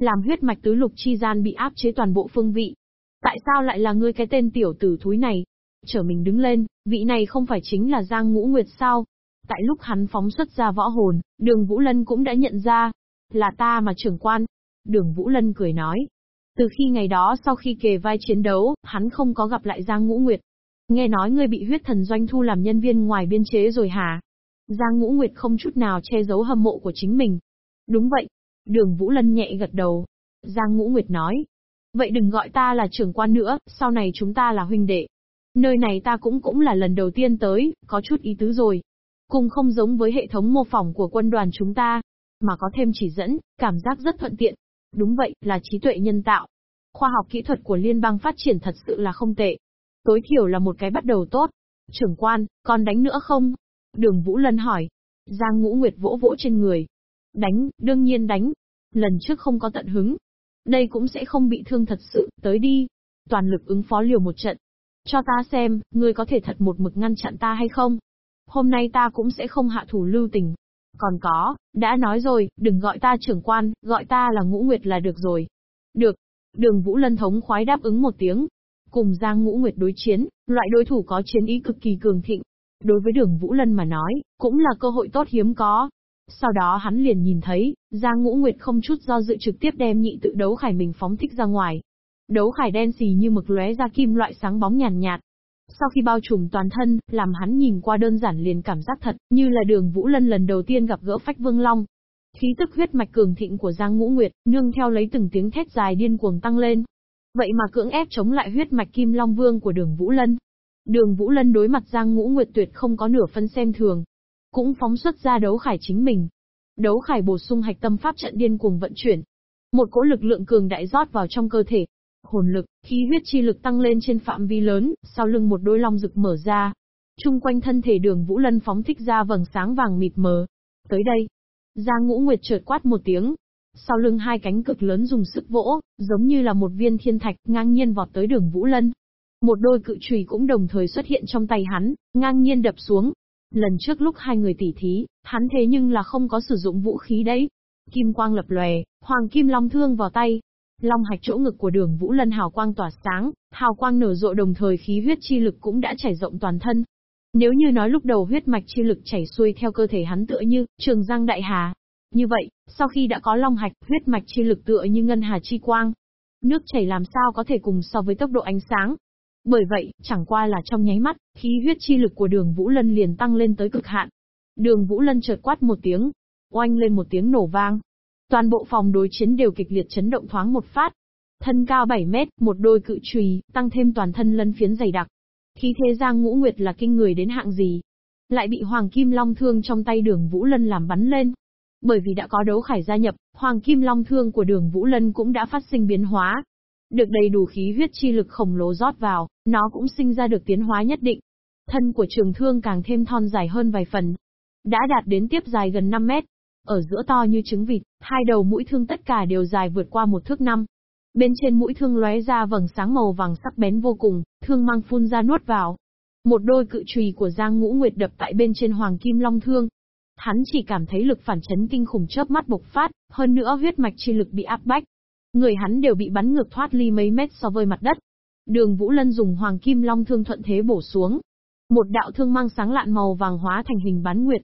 Làm huyết mạch tứ lục chi gian bị áp chế toàn bộ phương vị. Tại sao lại là ngươi cái tên tiểu tử thúi này? Trở mình đứng lên, vị này không phải chính là Giang Ngũ Nguyệt sao? Tại lúc hắn phóng xuất ra võ hồn, đường Vũ Lân cũng đã nhận ra. Là ta mà trưởng quan. Đường Vũ Lân cười nói, từ khi ngày đó sau khi kề vai chiến đấu, hắn không có gặp lại Giang Ngũ Nguyệt. Nghe nói ngươi bị huyết thần doanh thu làm nhân viên ngoài biên chế rồi hả? Giang Ngũ Nguyệt không chút nào che giấu hâm mộ của chính mình. Đúng vậy. Đường Vũ Lân nhẹ gật đầu. Giang Ngũ Nguyệt nói. Vậy đừng gọi ta là trưởng quan nữa, sau này chúng ta là huynh đệ. Nơi này ta cũng cũng là lần đầu tiên tới, có chút ý tứ rồi. Cùng không giống với hệ thống mô phỏng của quân đoàn chúng ta, mà có thêm chỉ dẫn, cảm giác rất thuận tiện. Đúng vậy, là trí tuệ nhân tạo. Khoa học kỹ thuật của liên bang phát triển thật sự là không tệ. Tối thiểu là một cái bắt đầu tốt. Trưởng quan, còn đánh nữa không? Đường Vũ Lân hỏi. Giang Ngũ Nguyệt vỗ vỗ trên người. Đánh, đương nhiên đánh. Lần trước không có tận hứng. Đây cũng sẽ không bị thương thật sự, tới đi. Toàn lực ứng phó liều một trận. Cho ta xem, ngươi có thể thật một mực ngăn chặn ta hay không? Hôm nay ta cũng sẽ không hạ thủ lưu tình. Còn có, đã nói rồi, đừng gọi ta trưởng quan, gọi ta là Ngũ Nguyệt là được rồi. Được. Đường Vũ Lân thống khoái đáp ứng một tiếng. Cùng Giang Ngũ Nguyệt đối chiến, loại đối thủ có chiến ý cực kỳ cường thịnh. Đối với đường Vũ Lân mà nói, cũng là cơ hội tốt hiếm có. Sau đó hắn liền nhìn thấy, Giang Ngũ Nguyệt không chút do dự trực tiếp đem nhị tự đấu khải mình phóng thích ra ngoài. Đấu khải đen xì như mực lóe ra kim loại sáng bóng nhàn nhạt, sau khi bao trùm toàn thân, làm hắn nhìn qua đơn giản liền cảm giác thật, như là đường Vũ Lân lần đầu tiên gặp gỡ Phách Vương Long. Khí tức huyết mạch cường thịnh của Giang Ngũ Nguyệt, nương theo lấy từng tiếng thét dài điên cuồng tăng lên. Vậy mà cưỡng ép chống lại huyết mạch Kim Long Vương của đường Vũ Lân. Đường Vũ Lân đối mặt Giang Ngũ Nguyệt tuyệt không có nửa phân xem thường. Cũng phóng xuất ra đấu khải chính mình. Đấu khải bổ sung hạch tâm pháp trận điên cuồng vận chuyển. Một cỗ lực lượng cường đại rót vào trong cơ thể. Hồn lực, khí huyết chi lực tăng lên trên phạm vi lớn, sau lưng một đôi long rực mở ra. Trung quanh thân thể đường Vũ Lân phóng thích ra vầng sáng vàng mịt mờ. Tới đây, Giang Ngũ Nguyệt chợt quát một tiếng, sau lưng hai cánh cực lớn dùng sức vỗ, giống như là một viên thiên thạch ngang nhiên vọt tới đường Vũ Lân. Một đôi cự trùy cũng đồng thời xuất hiện trong tay hắn, ngang nhiên đập xuống. Lần trước lúc hai người tỉ thí, hắn thế nhưng là không có sử dụng vũ khí đấy. Kim quang lập lòe, hoàng kim long thương vào tay. Long hạch chỗ ngực của đường Vũ Lân hào quang tỏa sáng, hào quang nở rộ đồng thời khí huyết chi lực cũng đã chảy rộng toàn thân. Nếu như nói lúc đầu huyết mạch chi lực chảy xuôi theo cơ thể hắn tựa như trường giang đại hà, như vậy, sau khi đã có long hạch, huyết mạch chi lực tựa như ngân hà chi quang. Nước chảy làm sao có thể cùng so với tốc độ ánh sáng. Bởi vậy, chẳng qua là trong nháy mắt, khí huyết chi lực của đường Vũ Lân liền tăng lên tới cực hạn. Đường Vũ Lân chợt quát một tiếng, oanh lên một tiếng nổ vang. Toàn bộ phòng đối chiến đều kịch liệt chấn động thoáng một phát. Thân cao 7 mét, một đôi cự chùy, tăng thêm toàn thân lân phiến dày đặc. Khí thế Giang Ngũ Nguyệt là kinh người đến hạng gì? Lại bị Hoàng Kim Long thương trong tay đường Vũ Lân làm bắn lên, bởi vì đã có đấu khải gia nhập, Hoàng Kim Long Thương của đường Vũ Lân cũng đã phát sinh biến hóa. Được đầy đủ khí huyết chi lực khổng lồ rót vào, nó cũng sinh ra được tiến hóa nhất định. Thân của trường thương càng thêm thon dài hơn vài phần. Đã đạt đến tiếp dài gần 5 mét. Ở giữa to như trứng vịt, hai đầu mũi thương tất cả đều dài vượt qua một thước năm. Bên trên mũi thương lóe ra vầng sáng màu vàng sắc bén vô cùng, thương mang phun ra nuốt vào. Một đôi cự trùy của Giang Ngũ Nguyệt đập tại bên trên Hoàng Kim Long Thương, Hắn chỉ cảm thấy lực phản chấn kinh khủng chớp mắt bộc phát, hơn nữa huyết mạch chi lực bị áp bách. Người hắn đều bị bắn ngược thoát ly mấy mét so với mặt đất. Đường Vũ Lân dùng hoàng kim long thương thuận thế bổ xuống. Một đạo thương mang sáng lạn màu vàng hóa thành hình bán nguyệt.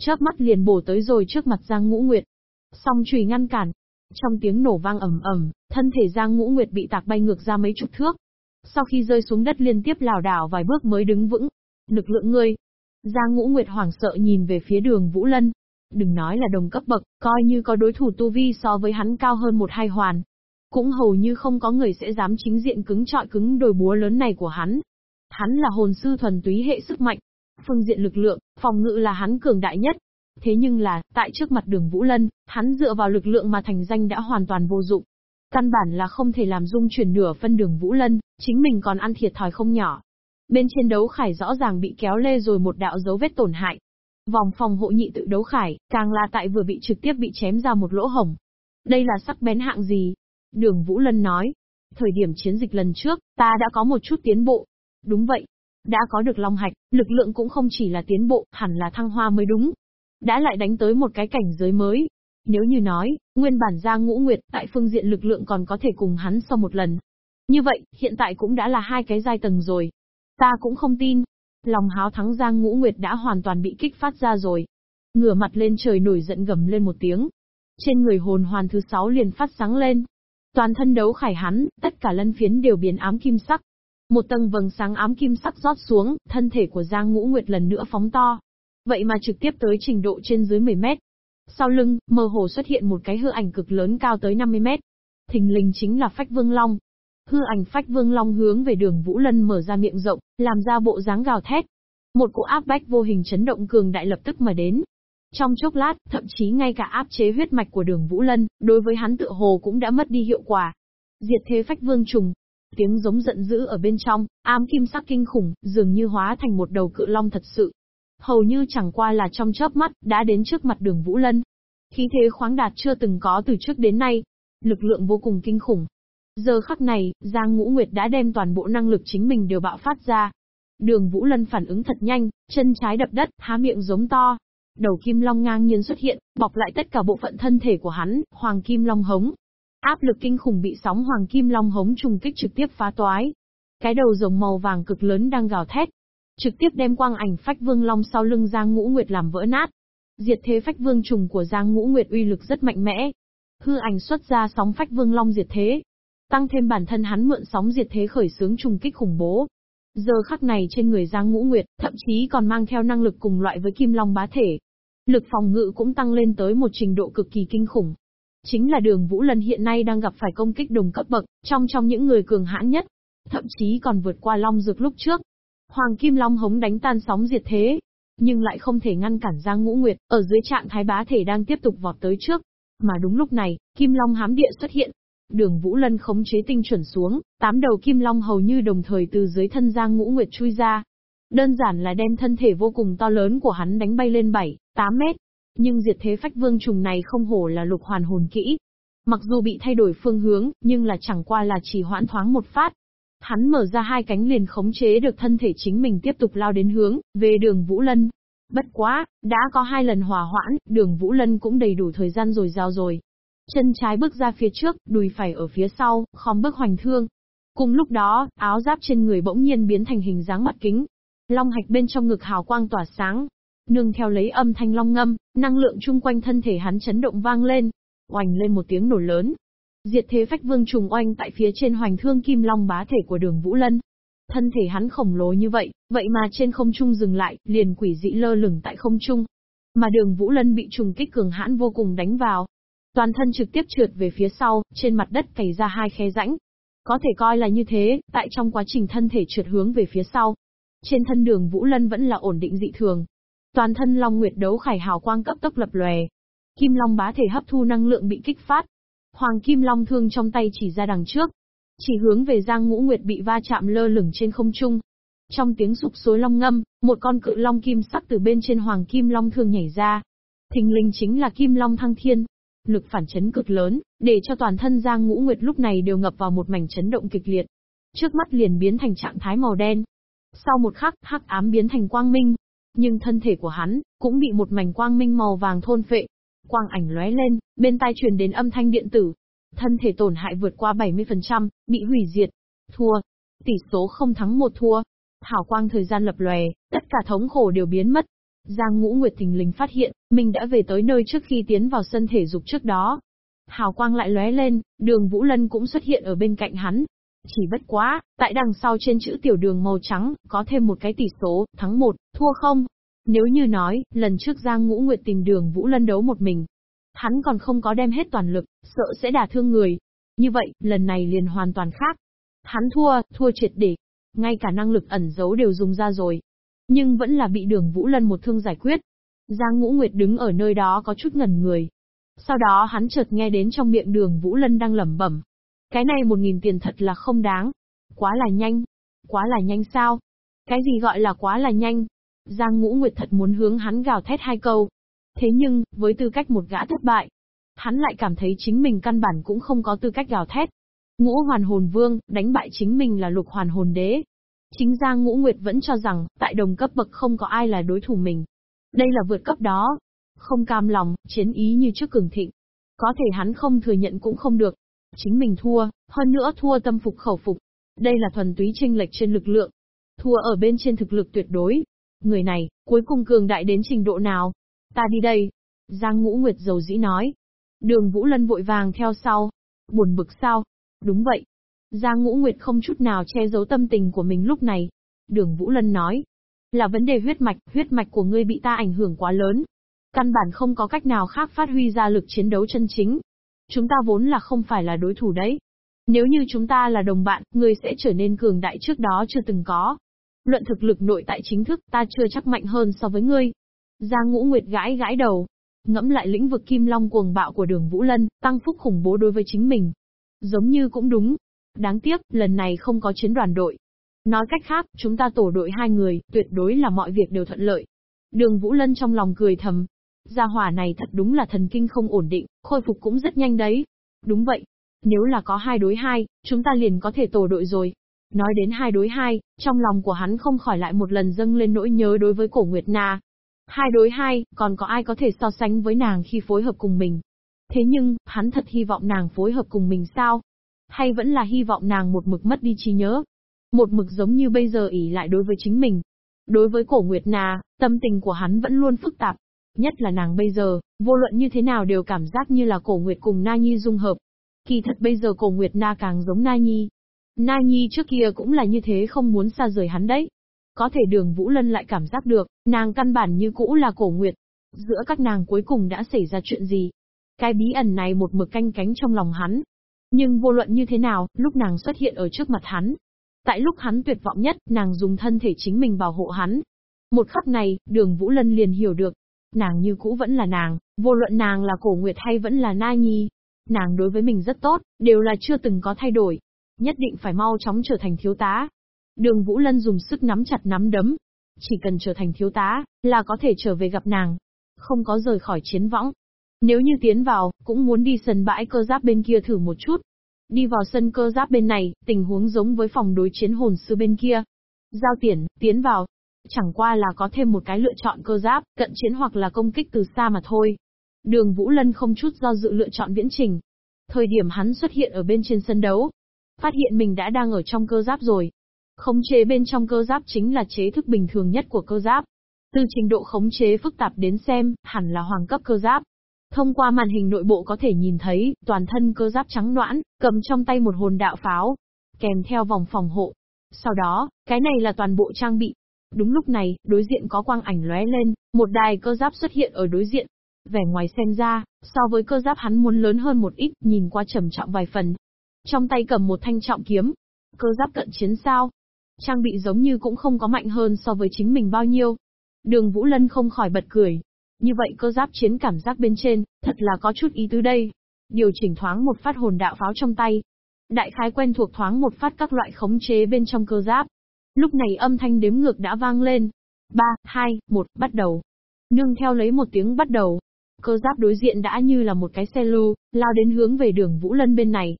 Chớp mắt liền bổ tới rồi trước mặt Giang Ngũ Nguyệt. Song chùy ngăn cản. Trong tiếng nổ vang ầm ầm, thân thể Giang Ngũ Nguyệt bị tạc bay ngược ra mấy chục thước. Sau khi rơi xuống đất liên tiếp lảo đảo vài bước mới đứng vững. Lực lượng ngươi, Giang Ngũ Nguyệt hoảng sợ nhìn về phía đường Vũ Lân. Đừng nói là đồng cấp bậc, coi như có đối thủ tu vi so với hắn cao hơn một hai hoàn. Cũng hầu như không có người sẽ dám chính diện cứng trọi cứng đồi búa lớn này của hắn. Hắn là hồn sư thuần túy hệ sức mạnh. Phương diện lực lượng, phòng ngự là hắn cường đại nhất. Thế nhưng là, tại trước mặt đường Vũ Lân, hắn dựa vào lực lượng mà thành danh đã hoàn toàn vô dụng. Căn bản là không thể làm dung chuyển nửa phân đường Vũ Lân, chính mình còn ăn thiệt thòi không nhỏ. Bên trên đấu khải rõ ràng bị kéo lê rồi một đạo dấu vết tổn hại. Vòng phòng hộ nhị tự đấu khải, càng là tại vừa bị trực tiếp bị chém ra một lỗ hổng. Đây là sắc bén hạng gì? Đường Vũ Lân nói. Thời điểm chiến dịch lần trước, ta đã có một chút tiến bộ. Đúng vậy. Đã có được long hạch, lực lượng cũng không chỉ là tiến bộ, hẳn là thăng hoa mới đúng. Đã lại đánh tới một cái cảnh giới mới. Nếu như nói, nguyên bản ra ngũ nguyệt, tại phương diện lực lượng còn có thể cùng hắn sau một lần. Như vậy, hiện tại cũng đã là hai cái giai tầng rồi. Ta cũng không tin. Lòng háo thắng Giang Ngũ Nguyệt đã hoàn toàn bị kích phát ra rồi. Ngửa mặt lên trời nổi giận gầm lên một tiếng. Trên người hồn hoàn thứ sáu liền phát sáng lên. Toàn thân đấu khải hắn, tất cả lân phiến đều biến ám kim sắc. Một tầng vầng sáng ám kim sắc rót xuống, thân thể của Giang Ngũ Nguyệt lần nữa phóng to. Vậy mà trực tiếp tới trình độ trên dưới 10 mét. Sau lưng, mơ hồ xuất hiện một cái hư ảnh cực lớn cao tới 50 mét. Thình lình chính là Phách Vương Long. Hư ảnh phách vương long hướng về đường Vũ Lân mở ra miệng rộng, làm ra bộ dáng gào thét. Một cỗ áp bách vô hình chấn động cường đại lập tức mà đến. Trong chốc lát, thậm chí ngay cả áp chế huyết mạch của đường Vũ Lân, đối với hắn tự hồ cũng đã mất đi hiệu quả. Diệt thế phách vương trùng. Tiếng giống giận dữ ở bên trong, ám kim sắc kinh khủng, dường như hóa thành một đầu cự long thật sự. Hầu như chẳng qua là trong chớp mắt, đã đến trước mặt đường Vũ Lân. Khí thế khoáng đạt chưa từng có từ trước đến nay. Lực lượng vô cùng kinh khủng, Giờ khắc này, Giang Ngũ Nguyệt đã đem toàn bộ năng lực chính mình đều bạo phát ra. Đường Vũ Lân phản ứng thật nhanh, chân trái đập đất, há miệng giống to. Đầu kim long ngang nhiên xuất hiện, bọc lại tất cả bộ phận thân thể của hắn, hoàng kim long hống. Áp lực kinh khủng bị sóng hoàng kim long hống trùng kích trực tiếp phá toái. Cái đầu rồng màu vàng cực lớn đang gào thét, trực tiếp đem quang ảnh phách vương long sau lưng Giang Ngũ Nguyệt làm vỡ nát. Diệt thế phách vương trùng của Giang Ngũ Nguyệt uy lực rất mạnh mẽ. Hư ảnh xuất ra sóng phách vương long diệt thế, Tăng thêm bản thân hắn mượn sóng diệt thế khởi sướng trùng kích khủng bố. Giờ khắc này trên người Giang Ngũ Nguyệt, thậm chí còn mang theo năng lực cùng loại với Kim Long bá thể. Lực phòng ngự cũng tăng lên tới một trình độ cực kỳ kinh khủng. chính là đường Vũ Lân hiện nay đang gặp phải công kích đồng cấp bậc, trong trong những người cường hãn nhất. Thậm chí còn vượt qua Long Dược lúc trước. Hoàng Kim Long hống đánh tan sóng diệt thế, nhưng lại không thể ngăn cản Giang Ngũ Nguyệt, ở dưới trạng thái bá thể đang tiếp tục vọt tới trước. Mà đúng lúc này, Kim Long hám địa xuất hiện. Đường Vũ Lân khống chế tinh chuẩn xuống, tám đầu Kim Long hầu như đồng thời từ dưới thân Giang Ngũ Nguyệt chui ra. Đơn giản là đem thân thể vô cùng to lớn của hắn đánh bay lên 7, 8 mét. Nhưng diệt thế phách vương trùng này không hổ là lục hoàn hồn kỹ. Mặc dù bị thay đổi phương hướng, nhưng là chẳng qua là chỉ hoãn thoáng một phát, Hắn mở ra hai cánh liền khống chế được thân thể chính mình tiếp tục lao đến hướng, về đường Vũ Lân. Bất quá, đã có hai lần hòa hoãn, đường Vũ Lân cũng đầy đủ thời gian rồi giao rồi. Chân trái bước ra phía trước, đùi phải ở phía sau, khom bước hoành thương. Cùng lúc đó, áo giáp trên người bỗng nhiên biến thành hình dáng mặt kính. Long hạch bên trong ngực hào quang tỏa sáng. Nương theo lấy âm thanh long ngâm, năng lượng chung quanh thân thể hắn chấn động vang lên. Oành lên một tiếng nổ lớn, Diệt thế phách vương trùng oanh tại phía trên hoành thương kim long bá thể của đường Vũ Lân. Thân thể hắn khổng lồ như vậy, vậy mà trên không trung dừng lại, liền quỷ dị lơ lửng tại không trung. Mà đường Vũ Lân bị trùng kích cường hãn vô cùng đánh vào. Toàn thân trực tiếp trượt về phía sau, trên mặt đất cày ra hai khe rãnh. Có thể coi là như thế, tại trong quá trình thân thể trượt hướng về phía sau. Trên thân đường Vũ Lân vẫn là ổn định dị thường. Toàn thân Long Nguyệt đấu khải hào quang cấp tốc lập lòe. Kim Long bá thể hấp thu năng lượng bị kích phát, Hoàng Kim Long thương trong tay chỉ ra đằng trước, chỉ hướng về Giang Ngũ Nguyệt bị va chạm lơ lửng trên không trung. Trong tiếng sụp xối long ngâm, một con cự long kim sắc từ bên trên Hoàng Kim Long thương nhảy ra. Thình linh chính là Kim Long Thăng Thiên. Lực phản chấn cực lớn, để cho toàn thân Giang Ngũ Nguyệt lúc này đều ngập vào một mảnh chấn động kịch liệt. Trước mắt liền biến thành trạng thái màu đen. Sau một khắc, hắc ám biến thành quang minh. Nhưng thân thể của hắn, cũng bị một mảnh quang minh màu vàng thôn phệ, Quang ảnh lóe lên, bên tai truyền đến âm thanh điện tử. Thân thể tổn hại vượt qua 70%, bị hủy diệt. Thua. Tỷ số không thắng một thua. Hảo quang thời gian lập lòe, tất cả thống khổ đều biến mất. Giang Ngũ Nguyệt thình lình phát hiện, mình đã về tới nơi trước khi tiến vào sân thể dục trước đó. Hào quang lại lóe lên, đường Vũ Lân cũng xuất hiện ở bên cạnh hắn. Chỉ bất quá, tại đằng sau trên chữ tiểu đường màu trắng, có thêm một cái tỷ số, thắng một, thua không. Nếu như nói, lần trước Giang Ngũ Nguyệt tìm đường Vũ Lân đấu một mình, hắn còn không có đem hết toàn lực, sợ sẽ đả thương người. Như vậy, lần này liền hoàn toàn khác. Hắn thua, thua triệt để. Ngay cả năng lực ẩn giấu đều dùng ra rồi. Nhưng vẫn là bị đường Vũ Lân một thương giải quyết. Giang Ngũ Nguyệt đứng ở nơi đó có chút ngẩn người. Sau đó hắn chợt nghe đến trong miệng đường Vũ Lân đang lẩm bẩm. Cái này một nghìn tiền thật là không đáng. Quá là nhanh. Quá là nhanh sao? Cái gì gọi là quá là nhanh? Giang Ngũ Nguyệt thật muốn hướng hắn gào thét hai câu. Thế nhưng, với tư cách một gã thất bại, hắn lại cảm thấy chính mình căn bản cũng không có tư cách gào thét. Ngũ hoàn hồn vương, đánh bại chính mình là lục hoàn hồn đế. Chính Giang Ngũ Nguyệt vẫn cho rằng, tại đồng cấp bậc không có ai là đối thủ mình. Đây là vượt cấp đó. Không cam lòng, chiến ý như trước cường thịnh. Có thể hắn không thừa nhận cũng không được. Chính mình thua, hơn nữa thua tâm phục khẩu phục. Đây là thuần túy tranh lệch trên lực lượng. Thua ở bên trên thực lực tuyệt đối, Người này, cuối cùng cường đại đến trình độ nào? Ta đi đây. Giang Ngũ Nguyệt dầu dĩ nói. Đường Vũ Lân vội vàng theo sau. Buồn bực sao? Đúng vậy. Giang Ngũ Nguyệt không chút nào che giấu tâm tình của mình lúc này. Đường Vũ Lân nói. Là vấn đề huyết mạch, huyết mạch của ngươi bị ta ảnh hưởng quá lớn. Căn bản không có cách nào khác phát huy ra lực chiến đấu chân chính. Chúng ta vốn là không phải là đối thủ đấy. Nếu như chúng ta là đồng bạn, ngươi sẽ trở nên cường đại trước đó chưa từng có. Luận thực lực nội tại chính thức ta chưa chắc mạnh hơn so với ngươi. Giang ngũ nguyệt gãi gãi đầu. Ngẫm lại lĩnh vực kim long cuồng bạo của đường Vũ Lân, tăng phúc khủng bố đối với chính mình. Giống như cũng đúng. Đáng tiếc, lần này không có chiến đoàn đội. Nói cách khác, chúng ta tổ đội hai người, tuyệt đối là mọi việc đều thuận lợi. Đường Vũ Lân trong lòng cười thầm. Gia hỏa này thật đúng là thần kinh không ổn định, khôi phục cũng rất nhanh đấy. Đúng vậy. Nếu là có hai đối hai, chúng ta liền có thể tổ đội rồi. Nói đến hai đối hai, trong lòng của hắn không khỏi lại một lần dâng lên nỗi nhớ đối với cổ Nguyệt Na. Hai đối hai, còn có ai có thể so sánh với nàng khi phối hợp cùng mình. Thế nhưng, hắn thật hy vọng nàng phối hợp cùng mình sao? Hay vẫn là hy vọng nàng một mực mất đi trí nhớ? Một mực giống như bây giờ ỉ lại đối với chính mình. Đối với cổ Nguyệt Na, tâm tình của hắn vẫn luôn phức tạp. Nhất là nàng bây giờ, vô luận như thế nào đều cảm giác như là cổ Nguyệt cùng Na Nhi dung hợp. Kỳ thật bây giờ cổ Nguyệt Na càng giống Na Nhi, Na Nhi trước kia cũng là như thế không muốn xa rời hắn đấy. Có thể đường Vũ Lân lại cảm giác được, nàng căn bản như cũ là cổ nguyệt. Giữa các nàng cuối cùng đã xảy ra chuyện gì? Cái bí ẩn này một mực canh cánh trong lòng hắn. Nhưng vô luận như thế nào, lúc nàng xuất hiện ở trước mặt hắn. Tại lúc hắn tuyệt vọng nhất, nàng dùng thân thể chính mình bảo hộ hắn. Một khắc này, đường Vũ Lân liền hiểu được. Nàng như cũ vẫn là nàng, vô luận nàng là cổ nguyệt hay vẫn là na nhi. Nàng đối với mình rất tốt, đều là chưa từng có thay đổi. Nhất định phải mau chóng trở thành thiếu tá. Đường Vũ Lân dùng sức nắm chặt nắm đấm. Chỉ cần trở thành thiếu tá, là có thể trở về gặp nàng. Không có rời khỏi chiến võng, nếu như tiến vào, cũng muốn đi sân bãi cơ giáp bên kia thử một chút. Đi vào sân cơ giáp bên này, tình huống giống với phòng đối chiến hồn sư bên kia. Giao tiền, tiến vào. Chẳng qua là có thêm một cái lựa chọn cơ giáp, cận chiến hoặc là công kích từ xa mà thôi. Đường Vũ Lân không chút do dự lựa chọn viễn trình. Thời điểm hắn xuất hiện ở bên trên sân đấu. Phát hiện mình đã đang ở trong cơ giáp rồi. Khống chế bên trong cơ giáp chính là chế thức bình thường nhất của cơ giáp. Từ trình độ khống chế phức tạp đến xem, hẳn là hoàng cấp cơ giáp. Thông qua màn hình nội bộ có thể nhìn thấy, toàn thân cơ giáp trắng noãn, cầm trong tay một hồn đạo pháo, kèm theo vòng phòng hộ. Sau đó, cái này là toàn bộ trang bị. Đúng lúc này, đối diện có quang ảnh lóe lên, một đài cơ giáp xuất hiện ở đối diện. Vẻ ngoài xem ra, so với cơ giáp hắn muốn lớn hơn một ít, nhìn qua trầm trọng vài phần. Trong tay cầm một thanh trọng kiếm. Cơ giáp cận chiến sao? Trang bị giống như cũng không có mạnh hơn so với chính mình bao nhiêu. Đường Vũ Lân không khỏi bật cười, như vậy cơ giáp chiến cảm giác bên trên, thật là có chút ý tứ đây. Điều chỉnh thoáng một phát hồn đạo pháo trong tay. Đại khái quen thuộc thoáng một phát các loại khống chế bên trong cơ giáp. Lúc này âm thanh đếm ngược đã vang lên. 3, 2, 1, bắt đầu. Nương theo lấy một tiếng bắt đầu. Cơ giáp đối diện đã như là một cái xe lưu, lao đến hướng về đường Vũ Lân bên này.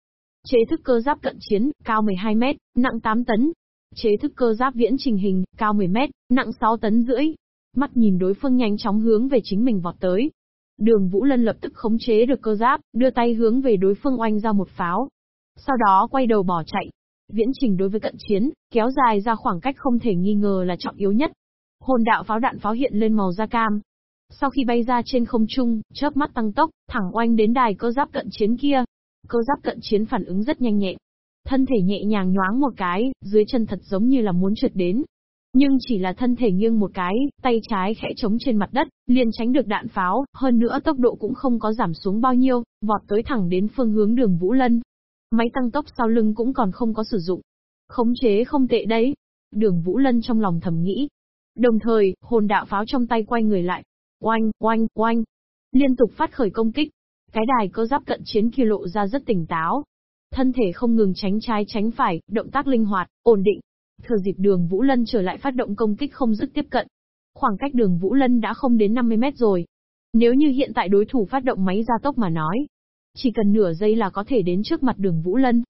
Chế thức cơ giáp cận chiến, cao 12 mét, nặng 8 tấn. Chế thức cơ giáp viễn trình hình, cao 10 mét, nặng 6 tấn rưỡi, Mắt nhìn đối phương nhanh chóng hướng về chính mình vọt tới. Đường Vũ Lân lập tức khống chế được cơ giáp, đưa tay hướng về đối phương oanh ra một pháo. Sau đó quay đầu bỏ chạy. Viễn trình đối với cận chiến, kéo dài ra khoảng cách không thể nghi ngờ là trọng yếu nhất. Hồn đạo pháo đạn pháo hiện lên màu da cam. Sau khi bay ra trên không trung, chớp mắt tăng tốc, thẳng oanh đến đài cơ giáp cận chiến kia. Cơ giáp cận chiến phản ứng rất nhanh nhẹn. Thân thể nhẹ nhàng nhoáng một cái, dưới chân thật giống như là muốn trượt đến, nhưng chỉ là thân thể nghiêng một cái, tay trái khẽ chống trên mặt đất, liền tránh được đạn pháo, hơn nữa tốc độ cũng không có giảm xuống bao nhiêu, vọt tới thẳng đến phương hướng đường Vũ Lân. Máy tăng tốc sau lưng cũng còn không có sử dụng. Khống chế không tệ đấy. Đường Vũ Lân trong lòng thầm nghĩ. Đồng thời, hồn đạo pháo trong tay quay người lại. Oanh, oanh, oanh. Liên tục phát khởi công kích. Cái đài cơ giáp cận chiến kia lộ ra rất tỉnh táo. Thân thể không ngừng tránh trái tránh phải, động tác linh hoạt, ổn định. Thừa dịp đường Vũ Lân trở lại phát động công kích không dứt tiếp cận. Khoảng cách đường Vũ Lân đã không đến 50 mét rồi. Nếu như hiện tại đối thủ phát động máy gia tốc mà nói, chỉ cần nửa giây là có thể đến trước mặt đường Vũ Lân.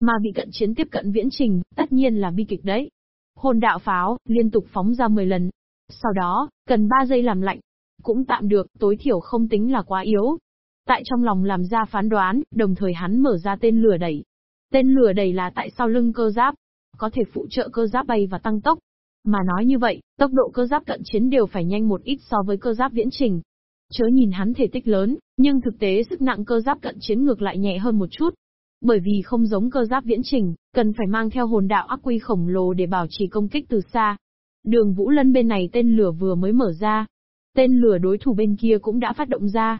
Mà bị cận chiến tiếp cận viễn trình, tất nhiên là bi kịch đấy. Hồn đạo pháo, liên tục phóng ra 10 lần. Sau đó, cần 3 giây làm lạnh. Cũng tạm được, tối thiểu không tính là quá yếu. Tại trong lòng làm ra phán đoán, đồng thời hắn mở ra tên lửa đẩy. Tên lửa đẩy là tại sau lưng cơ giáp, có thể phụ trợ cơ giáp bay và tăng tốc. Mà nói như vậy, tốc độ cơ giáp cận chiến đều phải nhanh một ít so với cơ giáp viễn trình. Chớ nhìn hắn thể tích lớn, nhưng thực tế sức nặng cơ giáp cận chiến ngược lại nhẹ hơn một chút. Bởi vì không giống cơ giáp viễn trình, cần phải mang theo hồn đạo ác quy khổng lồ để bảo trì công kích từ xa. Đường Vũ Lân bên này tên lửa vừa mới mở ra. Tên lửa đối thủ bên kia cũng đã phát động ra.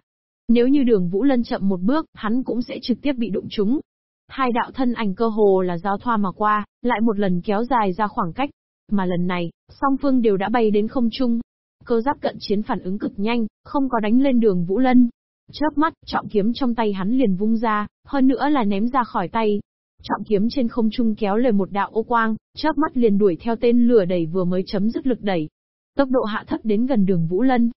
Nếu như đường Vũ Lân chậm một bước, hắn cũng sẽ trực tiếp bị đụng trúng. Hai đạo thân ảnh cơ hồ là giao thoa mà qua, lại một lần kéo dài ra khoảng cách. Mà lần này, song phương đều đã bay đến không trung. Cơ giáp cận chiến phản ứng cực nhanh, không có đánh lên đường Vũ Lân. Chớp mắt, trọng kiếm trong tay hắn liền vung ra, hơn nữa là ném ra khỏi tay. Trọng kiếm trên không trung kéo lời một đạo ô quang, chớp mắt liền đuổi theo tên lửa đẩy vừa mới chấm dứt lực đẩy. Tốc độ hạ thấp đến gần đường Vũ Lân.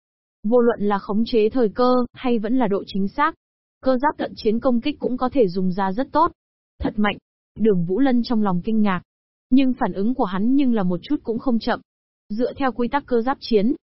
Vô luận là khống chế thời cơ, hay vẫn là độ chính xác, cơ giáp cận chiến công kích cũng có thể dùng ra rất tốt. Thật mạnh. Đường Vũ Lân trong lòng kinh ngạc. Nhưng phản ứng của hắn nhưng là một chút cũng không chậm. Dựa theo quy tắc cơ giáp chiến,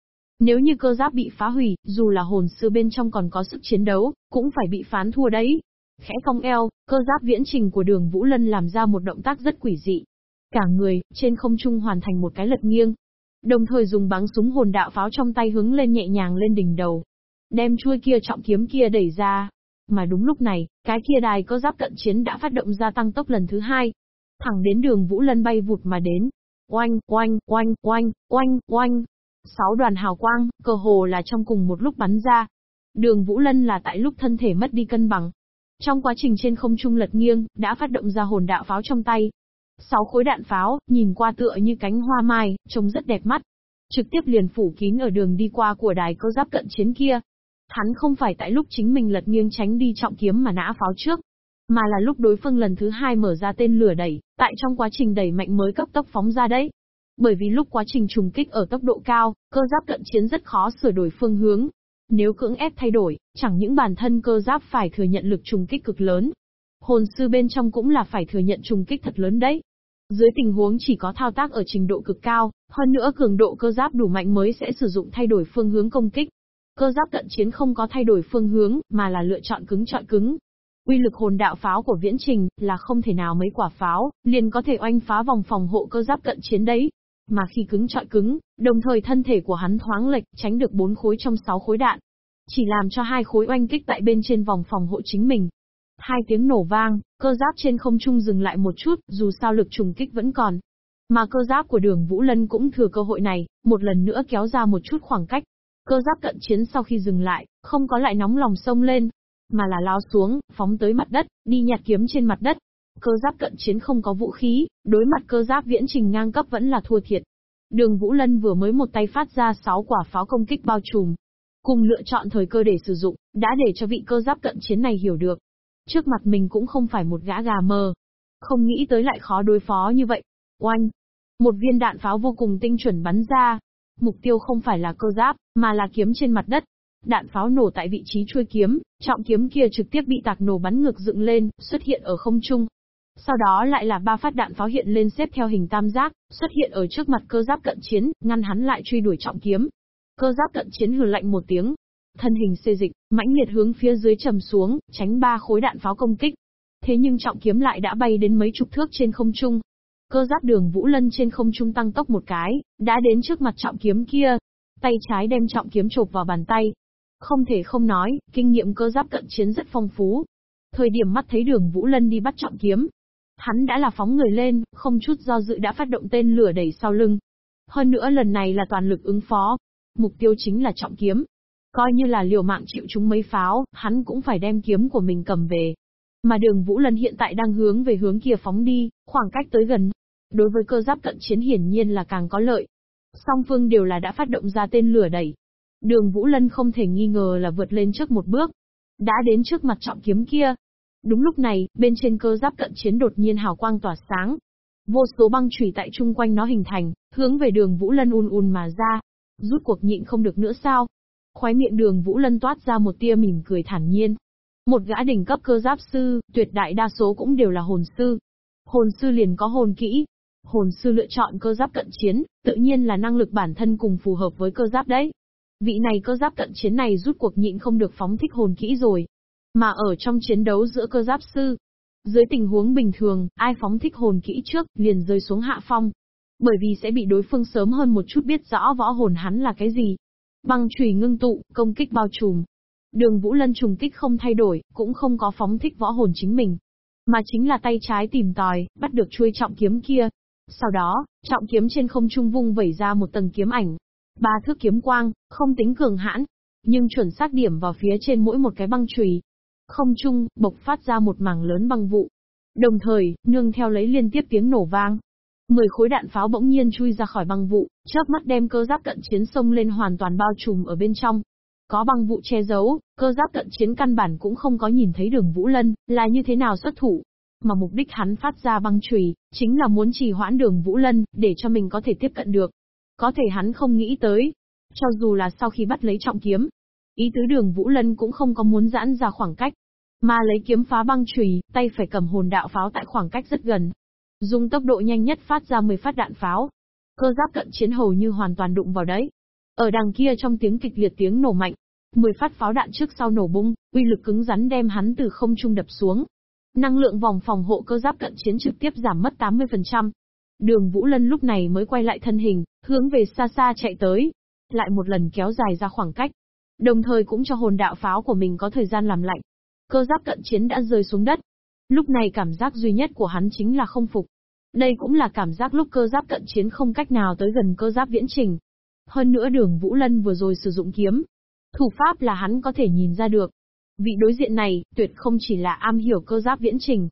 nếu như cơ giáp bị phá hủy, dù là hồn sư bên trong còn có sức chiến đấu, cũng phải bị phán thua đấy. Khẽ cong eo, cơ giáp viễn trình của đường Vũ Lân làm ra một động tác rất quỷ dị. Cả người, trên không trung hoàn thành một cái lật nghiêng. Đồng thời dùng bắn súng hồn đạo pháo trong tay hướng lên nhẹ nhàng lên đỉnh đầu. Đem chuôi kia trọng kiếm kia đẩy ra, mà đúng lúc này, cái kia đài có giáp cận chiến đã phát động ra tăng tốc lần thứ hai. Thẳng đến đường Vũ Lân bay vụt mà đến. Oanh, oanh, oanh, oanh, oanh, oanh. Sáu đoàn hào quang, cơ hồ là trong cùng một lúc bắn ra. Đường Vũ Lân là tại lúc thân thể mất đi cân bằng. Trong quá trình trên không trung lật nghiêng, đã phát động ra hồn đạo pháo trong tay. Sáu khối đạn pháo, nhìn qua tựa như cánh hoa mai, trông rất đẹp mắt. Trực tiếp liền phủ kín ở đường đi qua của đài có giáp cận chiến kia. Hắn không phải tại lúc chính mình lật nghiêng tránh đi trọng kiếm mà nã pháo trước, mà là lúc đối phương lần thứ hai mở ra tên lửa đẩy, tại trong quá trình đẩy mạnh mới cấp tốc phóng ra đấy. Bởi vì lúc quá trình trùng kích ở tốc độ cao, cơ giáp cận chiến rất khó sửa đổi phương hướng. Nếu cưỡng ép thay đổi, chẳng những bản thân cơ giáp phải thừa nhận lực trùng kích cực lớn. Hồn sư bên trong cũng là phải thừa nhận trùng kích thật lớn đấy. Dưới tình huống chỉ có thao tác ở trình độ cực cao, hơn nữa cường độ cơ giáp đủ mạnh mới sẽ sử dụng thay đổi phương hướng công kích. Cơ giáp cận chiến không có thay đổi phương hướng, mà là lựa chọn cứng chọi cứng, Uy lực hồn đạo pháo của viễn trình là không thể nào mấy quả pháo, liền có thể oanh phá vòng phòng hộ cơ giáp cận chiến đấy. Mà khi cứng trọi cứng, đồng thời thân thể của hắn thoáng lệch, tránh được bốn khối trong sáu khối đạn. Chỉ làm cho hai khối oanh kích tại bên trên vòng phòng hộ chính mình. Hai tiếng nổ vang, cơ giáp trên không trung dừng lại một chút, dù sao lực trùng kích vẫn còn. Mà cơ giáp của đường Vũ Lân cũng thừa cơ hội này, một lần nữa kéo ra một chút khoảng cách. Cơ giáp cận chiến sau khi dừng lại, không có lại nóng lòng sông lên, mà là lao xuống, phóng tới mặt đất, đi nhặt kiếm trên mặt đất. Cơ giáp cận chiến không có vũ khí, đối mặt cơ giáp viễn trình ngang cấp vẫn là thua thiệt. Đường Vũ Lân vừa mới một tay phát ra 6 quả pháo công kích bao trùm. Cùng lựa chọn thời cơ để sử dụng, đã để cho vị cơ giáp cận chiến này hiểu được. Trước mặt mình cũng không phải một gã gà mờ. Không nghĩ tới lại khó đối phó như vậy. Oanh! Một viên đạn pháo vô cùng tinh chuẩn bắn ra. Mục tiêu không phải là cơ giáp, mà là kiếm trên mặt đất. Đạn pháo nổ tại vị trí chuôi kiếm, trọng kiếm kia trực tiếp bị tạc nổ bắn ngược dựng lên, xuất hiện ở không trung. Sau đó lại là ba phát đạn pháo hiện lên xếp theo hình tam giác, xuất hiện ở trước mặt cơ giáp cận chiến, ngăn hắn lại truy đuổi trọng kiếm. Cơ giáp cận chiến hừ lạnh một tiếng, thân hình xê dịch, mãnh liệt hướng phía dưới trầm xuống, tránh ba khối đạn pháo công kích. Thế nhưng trọng kiếm lại đã bay đến mấy chục thước trên không trung. Cơ giáp đường Vũ Lân trên không trung tăng tốc một cái, đã đến trước mặt trọng kiếm kia. Tay trái đem trọng kiếm chộp vào bàn tay, không thể không nói, kinh nghiệm cơ giáp cận chiến rất phong phú. Thời điểm mắt thấy đường Vũ Lân đi bắt trọng kiếm. Hắn đã là phóng người lên, không chút do dự đã phát động tên lửa đẩy sau lưng. Hơn nữa lần này là toàn lực ứng phó. Mục tiêu chính là trọng kiếm. Coi như là liều mạng chịu chúng mấy pháo, hắn cũng phải đem kiếm của mình cầm về. Mà đường Vũ Lân hiện tại đang hướng về hướng kia phóng đi, khoảng cách tới gần. Đối với cơ giáp cận chiến hiển nhiên là càng có lợi. Song phương đều là đã phát động ra tên lửa đẩy, Đường Vũ Lân không thể nghi ngờ là vượt lên trước một bước. Đã đến trước mặt trọng kiếm kia. Đúng lúc này, bên trên cơ giáp cận chiến đột nhiên hào quang tỏa sáng. Vô số băng chủy tại chung quanh nó hình thành, hướng về đường Vũ Lân un un mà ra. Rút cuộc nhịn không được nữa sao? Khói miệng đường Vũ Lân toát ra một tia mỉm cười thản nhiên. Một gã đỉnh cấp cơ giáp sư, tuyệt đại đa số cũng đều là hồn sư. Hồn sư liền có hồn kỹ. Hồn sư lựa chọn cơ giáp cận chiến, tự nhiên là năng lực bản thân cùng phù hợp với cơ giáp đấy. Vị này cơ giáp cận chiến này rút cuộc nhịn không được phóng thích hồn kỹ rồi. Mà ở trong chiến đấu giữa cơ giáp sư, dưới tình huống bình thường, ai phóng thích hồn kỹ trước, liền rơi xuống hạ phong. Bởi vì sẽ bị đối phương sớm hơn một chút biết rõ võ hồn hắn là cái gì. Băng chùy ngưng tụ, công kích bao trùm. Đường Vũ Lân trùng kích không thay đổi, cũng không có phóng thích võ hồn chính mình. Mà chính là tay trái tìm tòi, bắt được chuôi trọng kiếm kia. Sau đó, trọng kiếm trên không trung vung vẩy ra một tầng kiếm ảnh, Ba thước kiếm quang, không tính cường hãn, nhưng chuẩn xác điểm vào phía trên mỗi một cái băng chùy. Không trung, bộc phát ra một mảng lớn băng vụ. Đồng thời, nương theo lấy liên tiếp tiếng nổ vang. Mười khối đạn pháo bỗng nhiên chui ra khỏi băng vụ, chớp mắt đem cơ giáp cận chiến sông lên hoàn toàn bao trùm ở bên trong. Có băng vụ che giấu, cơ giáp cận chiến căn bản cũng không có nhìn thấy đường Vũ Lân, là như thế nào xuất thủ. Mà mục đích hắn phát ra băng chùy chính là muốn trì hoãn đường Vũ Lân, để cho mình có thể tiếp cận được. Có thể hắn không nghĩ tới. Cho dù là sau khi bắt lấy trọng kiếm, ý tứ đường Vũ Lân cũng không có muốn giãn ra khoảng cách. Mà lấy kiếm phá băng chùy, tay phải cầm hồn đạo pháo tại khoảng cách rất gần. Dùng tốc độ nhanh nhất phát ra 10 phát đạn pháo. Cơ giáp cận chiến hầu như hoàn toàn đụng vào đấy. Ở đằng kia trong tiếng kịch liệt tiếng nổ mạnh, 10 phát pháo đạn trước sau nổ bung, uy lực cứng rắn đem hắn từ không trung đập xuống. Năng lượng vòng phòng hộ cơ giáp cận chiến trực tiếp giảm mất 80%. Đường Vũ Lân lúc này mới quay lại thân hình, hướng về xa xa chạy tới. Lại một lần kéo dài ra khoảng cách. Đồng thời cũng cho hồn đạo pháo của mình có thời gian làm lạnh. Cơ giáp cận chiến đã rơi xuống đất. Lúc này cảm giác duy nhất của hắn chính là không phục. Đây cũng là cảm giác lúc cơ giáp cận chiến không cách nào tới gần cơ giáp viễn trình. Hơn nữa đường Vũ Lân vừa rồi sử dụng kiếm. Thủ pháp là hắn có thể nhìn ra được. Vị đối diện này, tuyệt không chỉ là am hiểu cơ giáp viễn trình,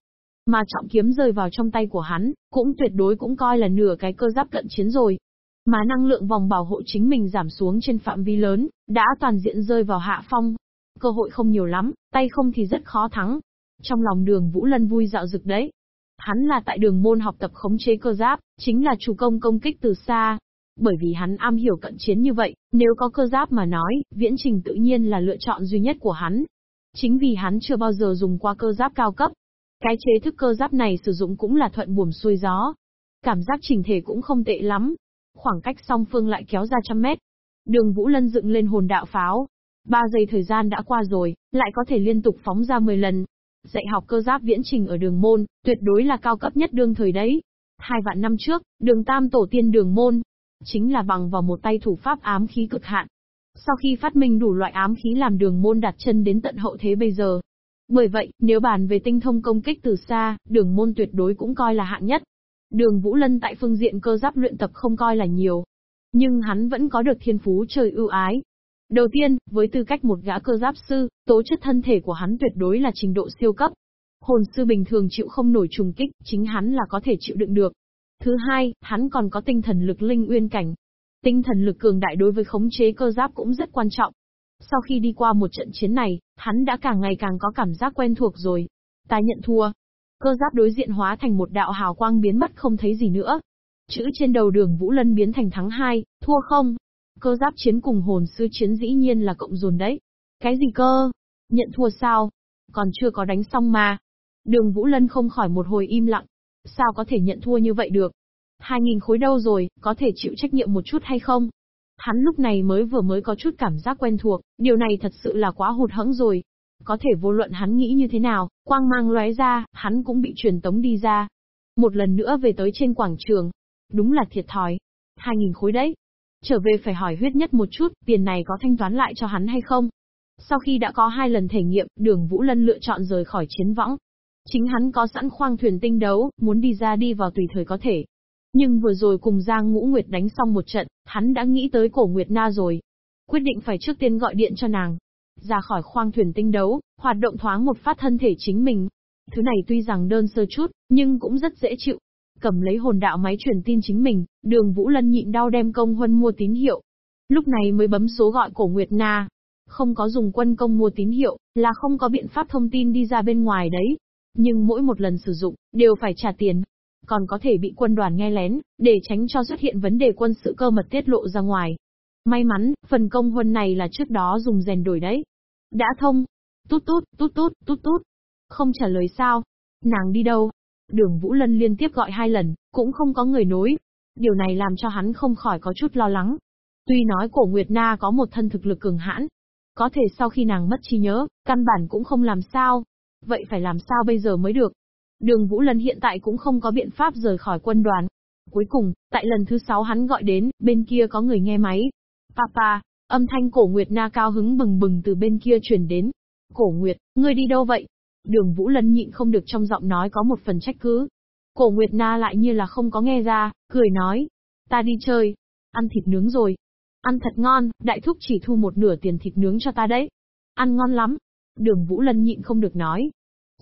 mà trọng kiếm rơi vào trong tay của hắn, cũng tuyệt đối cũng coi là nửa cái cơ giáp cận chiến rồi. Mà năng lượng vòng bảo hộ chính mình giảm xuống trên phạm vi lớn, đã toàn diện rơi vào hạ phong. Cơ hội không nhiều lắm, tay không thì rất khó thắng. Trong lòng đường Vũ Lân vui dạo dực đấy. Hắn là tại đường môn học tập khống chế cơ giáp, chính là chủ công công kích từ xa. Bởi vì hắn am hiểu cận chiến như vậy, nếu có cơ giáp mà nói, viễn trình tự nhiên là lựa chọn duy nhất của hắn. Chính vì hắn chưa bao giờ dùng qua cơ giáp cao cấp, cái chế thức cơ giáp này sử dụng cũng là thuận buồm xuôi gió. Cảm giác trình thể cũng không tệ lắm. Khoảng cách song phương lại kéo ra trăm mét. Đường Vũ Lân dựng lên hồn đạo pháo. Ba giây thời gian đã qua rồi, lại có thể liên tục phóng ra 10 lần. Dạy học cơ giáp viễn trình ở đường môn, tuyệt đối là cao cấp nhất đương thời đấy. Hai vạn năm trước, đường tam tổ tiên đường môn, chính là bằng vào một tay thủ pháp ám khí cực hạn. Sau khi phát minh đủ loại ám khí làm đường môn đặt chân đến tận hậu thế bây giờ, bởi vậy, nếu bàn về tinh thông công kích từ xa, đường môn tuyệt đối cũng coi là hạng nhất. Đường Vũ Lân tại phương diện cơ giáp luyện tập không coi là nhiều. Nhưng hắn vẫn có được thiên phú trời ưu ái. Đầu tiên, với tư cách một gã cơ giáp sư, tố chất thân thể của hắn tuyệt đối là trình độ siêu cấp. Hồn sư bình thường chịu không nổi trùng kích, chính hắn là có thể chịu đựng được. Thứ hai, hắn còn có tinh thần lực linh uyên cảnh. Tinh thần lực cường đại đối với khống chế cơ giáp cũng rất quan trọng. Sau khi đi qua một trận chiến này, hắn đã càng ngày càng có cảm giác quen thuộc rồi. Ta nhận thua. Cơ giáp đối diện hóa thành một đạo hào quang biến mất không thấy gì nữa. Chữ trên đầu đường Vũ Lân biến thành thắng hai, thua không? Cơ giáp chiến cùng hồn sư chiến dĩ nhiên là cộng dồn đấy. Cái gì cơ? Nhận thua sao? Còn chưa có đánh xong mà. Đường Vũ Lân không khỏi một hồi im lặng. Sao có thể nhận thua như vậy được? Hai nghìn khối đâu rồi, có thể chịu trách nhiệm một chút hay không? Hắn lúc này mới vừa mới có chút cảm giác quen thuộc, điều này thật sự là quá hụt hẫng rồi. Có thể vô luận hắn nghĩ như thế nào, quang mang lóe ra, hắn cũng bị truyền tống đi ra. Một lần nữa về tới trên quảng trường. Đúng là thiệt thòi. Hai nghìn khối đấy. Trở về phải hỏi huyết nhất một chút, tiền này có thanh toán lại cho hắn hay không? Sau khi đã có hai lần thể nghiệm, đường Vũ Lân lựa chọn rời khỏi chiến võng. Chính hắn có sẵn khoang thuyền tinh đấu, muốn đi ra đi vào tùy thời có thể. Nhưng vừa rồi cùng Giang Ngũ Nguyệt đánh xong một trận, hắn đã nghĩ tới cổ Nguyệt Na rồi. Quyết định phải trước tiên gọi điện cho nàng. Ra khỏi khoang thuyền tinh đấu, hoạt động thoáng một phát thân thể chính mình. Thứ này tuy rằng đơn sơ chút, nhưng cũng rất dễ chịu. Cầm lấy hồn đạo máy truyền tin chính mình, đường Vũ Lân nhịn đau đem công huân mua tín hiệu. Lúc này mới bấm số gọi cổ Nguyệt Na. Không có dùng quân công mua tín hiệu, là không có biện pháp thông tin đi ra bên ngoài đấy. Nhưng mỗi một lần sử dụng, đều phải trả tiền còn có thể bị quân đoàn nghe lén, để tránh cho xuất hiện vấn đề quân sự cơ mật tiết lộ ra ngoài. May mắn, phần công huân này là trước đó dùng rèn đổi đấy. Đã thông. Tút tút, tút tút, tút tút. Không trả lời sao? Nàng đi đâu? Đường Vũ Lân liên tiếp gọi hai lần, cũng không có người nối. Điều này làm cho hắn không khỏi có chút lo lắng. Tuy nói cổ Nguyệt Na có một thân thực lực cường hãn, có thể sau khi nàng mất trí nhớ, căn bản cũng không làm sao. Vậy phải làm sao bây giờ mới được? Đường Vũ Lân hiện tại cũng không có biện pháp rời khỏi quân đoàn. Cuối cùng, tại lần thứ sáu hắn gọi đến, bên kia có người nghe máy. Papa, âm thanh cổ Nguyệt Na cao hứng bừng bừng từ bên kia truyền đến. Cổ Nguyệt, ngươi đi đâu vậy? Đường Vũ Lân nhịn không được trong giọng nói có một phần trách cứ. Cổ Nguyệt Na lại như là không có nghe ra, cười nói. Ta đi chơi. Ăn thịt nướng rồi. Ăn thật ngon, đại thúc chỉ thu một nửa tiền thịt nướng cho ta đấy. Ăn ngon lắm. Đường Vũ Lân nhịn không được nói,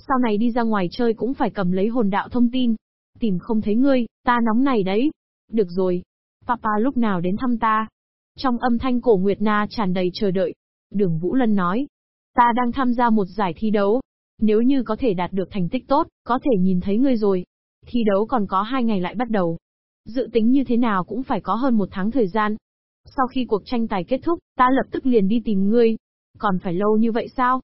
sau này đi ra ngoài chơi cũng phải cầm lấy hồn đạo thông tin. Tìm không thấy ngươi, ta nóng này đấy. Được rồi. Papa lúc nào đến thăm ta? Trong âm thanh cổ Nguyệt Na tràn đầy chờ đợi. Đường Vũ Lân nói. Ta đang tham gia một giải thi đấu. Nếu như có thể đạt được thành tích tốt, có thể nhìn thấy ngươi rồi. Thi đấu còn có hai ngày lại bắt đầu. Dự tính như thế nào cũng phải có hơn một tháng thời gian. Sau khi cuộc tranh tài kết thúc, ta lập tức liền đi tìm ngươi. Còn phải lâu như vậy sao?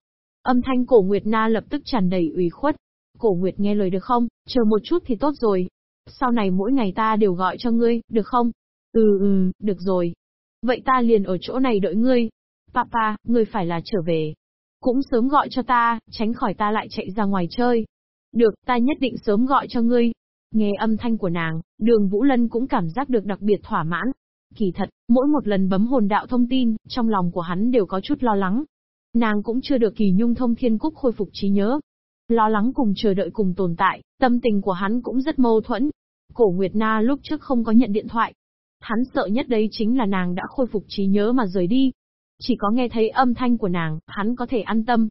Âm thanh cổ Nguyệt Na lập tức tràn đầy ủy khuất. Cổ Nguyệt nghe lời được không, chờ một chút thì tốt rồi. Sau này mỗi ngày ta đều gọi cho ngươi, được không? Ừ ừ, được rồi. Vậy ta liền ở chỗ này đợi ngươi. Papa, ngươi phải là trở về. Cũng sớm gọi cho ta, tránh khỏi ta lại chạy ra ngoài chơi. Được, ta nhất định sớm gọi cho ngươi. Nghe âm thanh của nàng, đường Vũ Lân cũng cảm giác được đặc biệt thỏa mãn. Kỳ thật, mỗi một lần bấm hồn đạo thông tin, trong lòng của hắn đều có chút lo lắng, Nàng cũng chưa được kỳ nhung thông thiên cúc khôi phục trí nhớ. Lo lắng cùng chờ đợi cùng tồn tại, tâm tình của hắn cũng rất mâu thuẫn. Cổ Nguyệt Na lúc trước không có nhận điện thoại. Hắn sợ nhất đấy chính là nàng đã khôi phục trí nhớ mà rời đi. Chỉ có nghe thấy âm thanh của nàng, hắn có thể an tâm.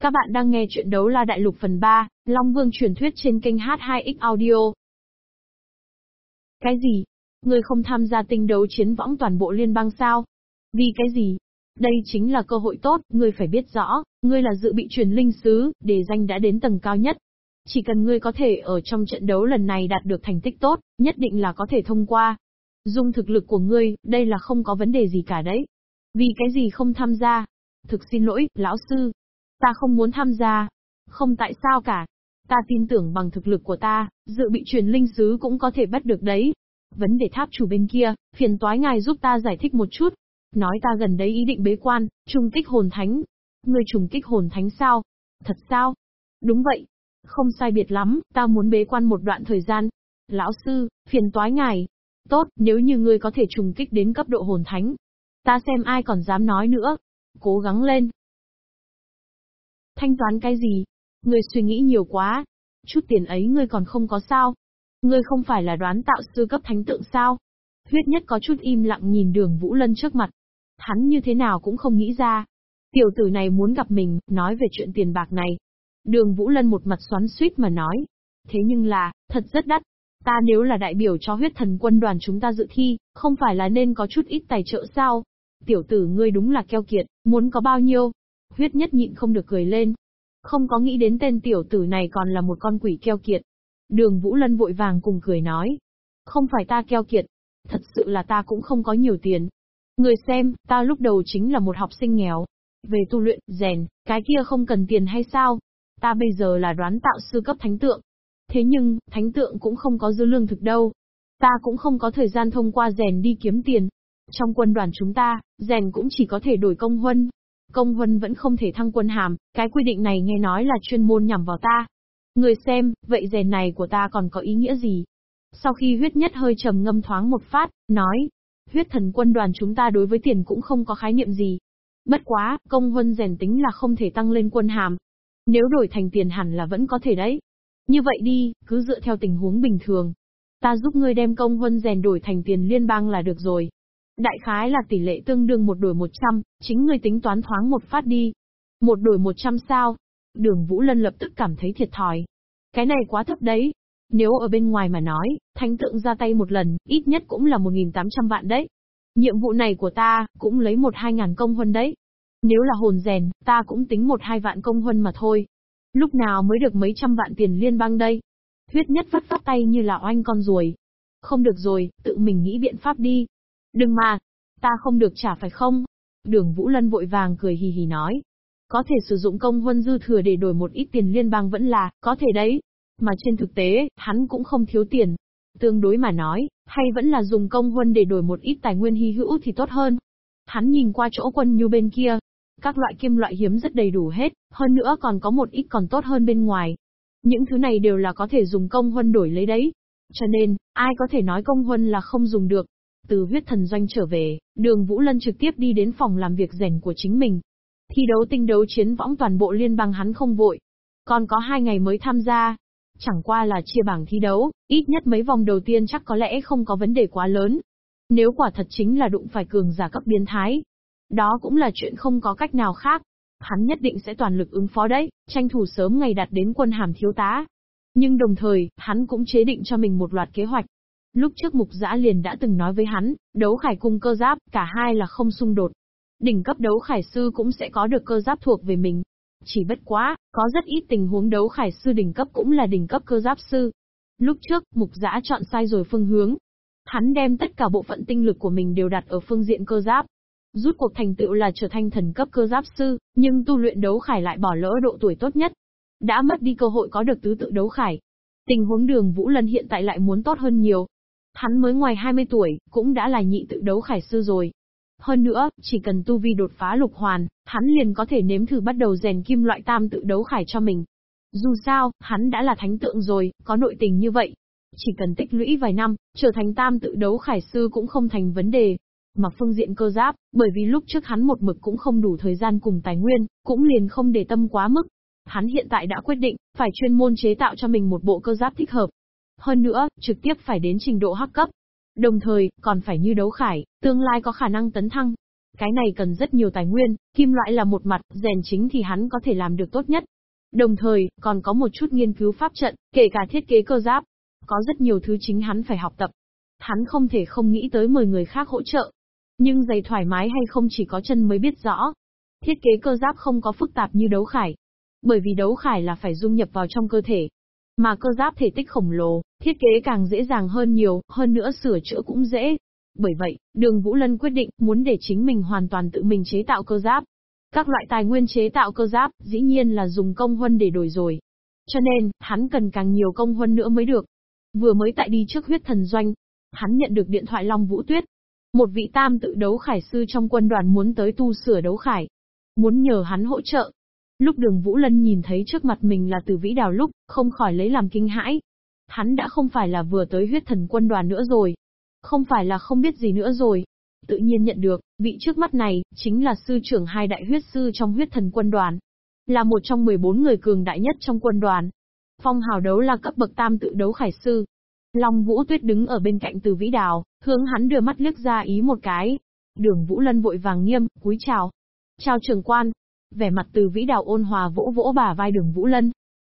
Các bạn đang nghe chuyện đấu la đại lục phần 3, Long Vương truyền thuyết trên kênh H2X Audio. Cái gì? Ngươi không tham gia tinh đấu chiến võng toàn bộ liên bang sao? Vì cái gì? Đây chính là cơ hội tốt, ngươi phải biết rõ, ngươi là dự bị truyền linh sứ, đề danh đã đến tầng cao nhất. Chỉ cần ngươi có thể ở trong trận đấu lần này đạt được thành tích tốt, nhất định là có thể thông qua. Dùng thực lực của ngươi, đây là không có vấn đề gì cả đấy. Vì cái gì không tham gia? Thực xin lỗi, lão sư. Ta không muốn tham gia. Không tại sao cả. Ta tin tưởng bằng thực lực của ta, dự bị truyền linh sứ cũng có thể bắt được đấy. Vấn đề tháp chủ bên kia, phiền toái ngài giúp ta giải thích một chút. Nói ta gần đấy ý định bế quan, trùng kích hồn thánh. Ngươi trùng kích hồn thánh sao? Thật sao? Đúng vậy. Không sai biệt lắm, ta muốn bế quan một đoạn thời gian. Lão sư, phiền toái ngài. Tốt, nếu như ngươi có thể trùng kích đến cấp độ hồn thánh. Ta xem ai còn dám nói nữa. Cố gắng lên. Thanh toán cái gì? Ngươi suy nghĩ nhiều quá. Chút tiền ấy ngươi còn không có sao. Ngươi không phải là đoán tạo sư cấp thánh tượng sao? Huyết nhất có chút im lặng nhìn đường Vũ Lân trước mặt. Hắn như thế nào cũng không nghĩ ra. Tiểu tử này muốn gặp mình, nói về chuyện tiền bạc này. Đường Vũ Lân một mặt xoắn suýt mà nói. Thế nhưng là, thật rất đắt. Ta nếu là đại biểu cho huyết thần quân đoàn chúng ta dự thi, không phải là nên có chút ít tài trợ sao? Tiểu tử ngươi đúng là keo kiệt, muốn có bao nhiêu? Huyết nhất nhịn không được cười lên. Không có nghĩ đến tên tiểu tử này còn là một con quỷ keo kiệt. Đường Vũ Lân vội vàng cùng cười nói. Không phải ta keo kiệt. Thật sự là ta cũng không có nhiều tiền. Người xem, ta lúc đầu chính là một học sinh nghèo. Về tu luyện, rèn, cái kia không cần tiền hay sao? Ta bây giờ là đoán tạo sư cấp thánh tượng. Thế nhưng, thánh tượng cũng không có dư lương thực đâu. Ta cũng không có thời gian thông qua rèn đi kiếm tiền. Trong quân đoàn chúng ta, rèn cũng chỉ có thể đổi công huân. Công huân vẫn không thể thăng quân hàm, cái quy định này nghe nói là chuyên môn nhằm vào ta. Người xem, vậy rèn này của ta còn có ý nghĩa gì? Sau khi huyết nhất hơi trầm ngâm thoáng một phát, nói, huyết thần quân đoàn chúng ta đối với tiền cũng không có khái niệm gì. Bất quá, công huân rèn tính là không thể tăng lên quân hàm. Nếu đổi thành tiền hẳn là vẫn có thể đấy. Như vậy đi, cứ dựa theo tình huống bình thường. Ta giúp ngươi đem công huân rèn đổi thành tiền liên bang là được rồi. Đại khái là tỷ lệ tương đương một đổi một trăm, chính ngươi tính toán thoáng một phát đi. Một đổi một trăm sao? Đường Vũ Lân lập tức cảm thấy thiệt thòi. Cái này quá thấp đấy. Nếu ở bên ngoài mà nói, thánh tượng ra tay một lần, ít nhất cũng là 1.800 vạn đấy. Nhiệm vụ này của ta, cũng lấy một hai ngàn công huân đấy. Nếu là hồn rèn, ta cũng tính một hai vạn công huân mà thôi. Lúc nào mới được mấy trăm vạn tiền liên bang đây? Huyết nhất vắt vắt tay như là oanh con ruồi. Không được rồi, tự mình nghĩ biện pháp đi. Đừng mà, ta không được trả phải không? Đường Vũ Lân vội vàng cười hì hì nói. Có thể sử dụng công huân dư thừa để đổi một ít tiền liên bang vẫn là, có thể đấy. Mà trên thực tế, hắn cũng không thiếu tiền. Tương đối mà nói, hay vẫn là dùng công huân để đổi một ít tài nguyên hy hữu thì tốt hơn. Hắn nhìn qua chỗ quân nhu bên kia. Các loại kim loại hiếm rất đầy đủ hết, hơn nữa còn có một ít còn tốt hơn bên ngoài. Những thứ này đều là có thể dùng công huân đổi lấy đấy. Cho nên, ai có thể nói công huân là không dùng được. Từ huyết thần doanh trở về, đường Vũ Lân trực tiếp đi đến phòng làm việc rèn của chính mình. Thi đấu tinh đấu chiến võng toàn bộ liên bang hắn không vội. Còn có hai ngày mới tham gia. Chẳng qua là chia bảng thi đấu, ít nhất mấy vòng đầu tiên chắc có lẽ không có vấn đề quá lớn. Nếu quả thật chính là đụng phải cường giả cấp biến thái. Đó cũng là chuyện không có cách nào khác. Hắn nhất định sẽ toàn lực ứng phó đấy, tranh thủ sớm ngày đạt đến quân hàm thiếu tá. Nhưng đồng thời, hắn cũng chế định cho mình một loạt kế hoạch. Lúc trước mục giã liền đã từng nói với hắn, đấu khải cung cơ giáp, cả hai là không xung đột. Đỉnh cấp đấu khải sư cũng sẽ có được cơ giáp thuộc về mình. Chỉ bất quá, có rất ít tình huống đấu khải sư đỉnh cấp cũng là đỉnh cấp cơ giáp sư. Lúc trước, mục giã chọn sai rồi phương hướng. Hắn đem tất cả bộ phận tinh lực của mình đều đặt ở phương diện cơ giáp. Rút cuộc thành tựu là trở thành thần cấp cơ giáp sư, nhưng tu luyện đấu khải lại bỏ lỡ độ tuổi tốt nhất. Đã mất đi cơ hội có được tứ tự đấu khải. Tình huống đường Vũ Lân hiện tại lại muốn tốt hơn nhiều. Hắn mới ngoài 20 tuổi, cũng đã là nhị tự đấu khải sư rồi. Hơn nữa, chỉ cần tu vi đột phá lục hoàn, hắn liền có thể nếm thử bắt đầu rèn kim loại tam tự đấu khải cho mình. Dù sao, hắn đã là thánh tượng rồi, có nội tình như vậy. Chỉ cần tích lũy vài năm, trở thành tam tự đấu khải sư cũng không thành vấn đề. Mà phương diện cơ giáp, bởi vì lúc trước hắn một mực cũng không đủ thời gian cùng tài nguyên, cũng liền không để tâm quá mức. Hắn hiện tại đã quyết định, phải chuyên môn chế tạo cho mình một bộ cơ giáp thích hợp. Hơn nữa, trực tiếp phải đến trình độ hắc cấp. Đồng thời, còn phải như đấu khải, tương lai có khả năng tấn thăng. Cái này cần rất nhiều tài nguyên, kim loại là một mặt, rèn chính thì hắn có thể làm được tốt nhất. Đồng thời, còn có một chút nghiên cứu pháp trận, kể cả thiết kế cơ giáp. Có rất nhiều thứ chính hắn phải học tập. Hắn không thể không nghĩ tới mời người khác hỗ trợ. Nhưng giày thoải mái hay không chỉ có chân mới biết rõ. Thiết kế cơ giáp không có phức tạp như đấu khải. Bởi vì đấu khải là phải dung nhập vào trong cơ thể. Mà cơ giáp thể tích khổng lồ, thiết kế càng dễ dàng hơn nhiều, hơn nữa sửa chữa cũng dễ. Bởi vậy, đường Vũ Lân quyết định muốn để chính mình hoàn toàn tự mình chế tạo cơ giáp. Các loại tài nguyên chế tạo cơ giáp, dĩ nhiên là dùng công huân để đổi rồi. Cho nên, hắn cần càng nhiều công huân nữa mới được. Vừa mới tại đi trước huyết thần doanh, hắn nhận được điện thoại Long Vũ Tuyết. Một vị tam tự đấu khải sư trong quân đoàn muốn tới tu sửa đấu khải. Muốn nhờ hắn hỗ trợ. Lúc đường Vũ Lân nhìn thấy trước mặt mình là từ vĩ đào lúc, không khỏi lấy làm kinh hãi. Hắn đã không phải là vừa tới huyết thần quân đoàn nữa rồi. Không phải là không biết gì nữa rồi. Tự nhiên nhận được, vị trước mắt này, chính là sư trưởng hai đại huyết sư trong huyết thần quân đoàn. Là một trong 14 người cường đại nhất trong quân đoàn. Phong hào đấu là cấp bậc tam tự đấu khải sư. Long Vũ Tuyết đứng ở bên cạnh từ vĩ đào, hướng hắn đưa mắt liếc ra ý một cái. Đường Vũ Lân vội vàng nghiêm, cúi chào. Chào trưởng quan. Vẻ mặt từ vĩ đào ôn hòa vỗ vỗ bà vai đường Vũ Lân.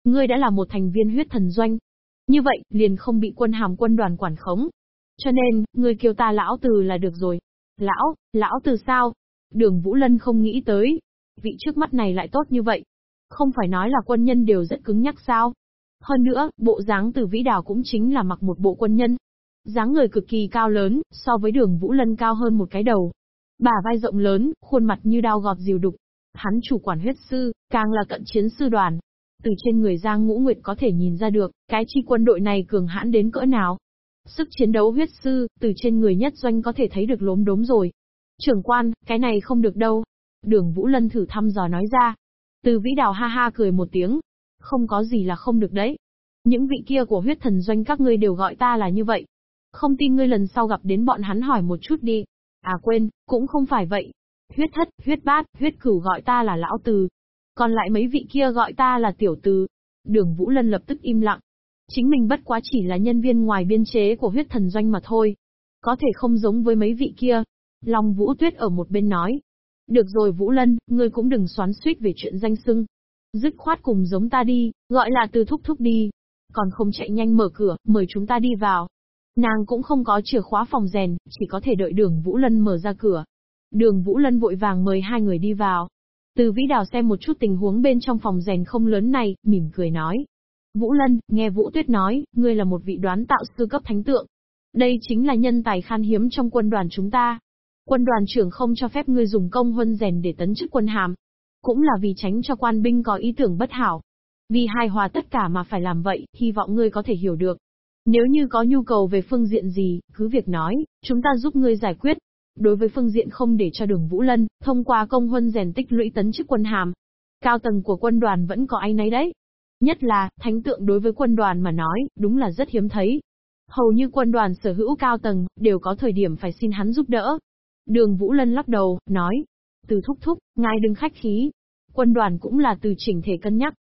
Ngươi đã là một thành viên huyết thần doanh. Như vậy, liền không bị quân hàm quân đoàn quản khống. Cho nên, ngươi kêu ta lão từ là được rồi. Lão, lão từ sao? Đường Vũ Lân không nghĩ tới. Vị trước mắt này lại tốt như vậy. Không phải nói là quân nhân đều rất cứng nhắc sao? Hơn nữa, bộ dáng từ vĩ đào cũng chính là mặc một bộ quân nhân. dáng người cực kỳ cao lớn, so với đường Vũ Lân cao hơn một cái đầu. Bà vai rộng lớn, khuôn mặt như đao gọt dìu đục. Hắn chủ quản huyết sư, càng là cận chiến sư đoàn. Từ trên người Giang Ngũ Nguyệt có thể nhìn ra được, cái chi quân đội này cường hãn đến cỡ nào. Sức chiến đấu huyết sư, từ trên người nhất doanh có thể thấy được lốm đốm rồi. Trưởng quan, cái này không được đâu. Đường Vũ Lân thử thăm dò nói ra. Từ vĩ đào ha ha cười một tiếng. Không có gì là không được đấy. Những vị kia của huyết thần doanh các ngươi đều gọi ta là như vậy. Không tin ngươi lần sau gặp đến bọn hắn hỏi một chút đi. À quên, cũng không phải vậy. Huyết thất, huyết bát, huyết cửu gọi ta là lão từ. Còn lại mấy vị kia gọi ta là tiểu từ. Đường Vũ Lân lập tức im lặng. Chính mình bất quá chỉ là nhân viên ngoài biên chế của huyết thần doanh mà thôi. Có thể không giống với mấy vị kia. Long Vũ Tuyết ở một bên nói. Được rồi Vũ Lân, ngươi cũng đừng xoắn suýt về chuyện danh xưng. Dứt khoát cùng giống ta đi, gọi là từ thúc thúc đi. Còn không chạy nhanh mở cửa, mời chúng ta đi vào. Nàng cũng không có chìa khóa phòng rèn, chỉ có thể đợi đường Vũ Lân mở ra cửa. Đường Vũ Lân vội vàng mời hai người đi vào. Từ vĩ đào xem một chút tình huống bên trong phòng rèn không lớn này, mỉm cười nói. Vũ Lân, nghe Vũ Tuyết nói, ngươi là một vị đoán tạo sư cấp thánh tượng. Đây chính là nhân tài khan hiếm trong quân đoàn chúng ta. Quân đoàn trưởng không cho phép ngươi dùng công huân rèn để tấn chức quân hàm. Cũng là vì tránh cho quan binh có ý tưởng bất hảo. Vì hài hòa tất cả mà phải làm vậy, hy vọng ngươi có thể hiểu được. Nếu như có nhu cầu về phương diện gì, cứ việc nói, chúng ta giúp ngươi giải quyết. Đối với phương diện không để cho đường Vũ Lân, thông qua công huân rèn tích lũy tấn chức quân hàm. Cao tầng của quân đoàn vẫn có anh nấy đấy. Nhất là, thánh tượng đối với quân đoàn mà nói, đúng là rất hiếm thấy. Hầu như quân đoàn sở hữu cao tầng, đều có thời điểm phải xin hắn giúp đỡ. Đường Vũ Lân lắc đầu, nói. Từ thúc thúc, ngài đừng khách khí. Quân đoàn cũng là từ chỉnh thể cân nhắc.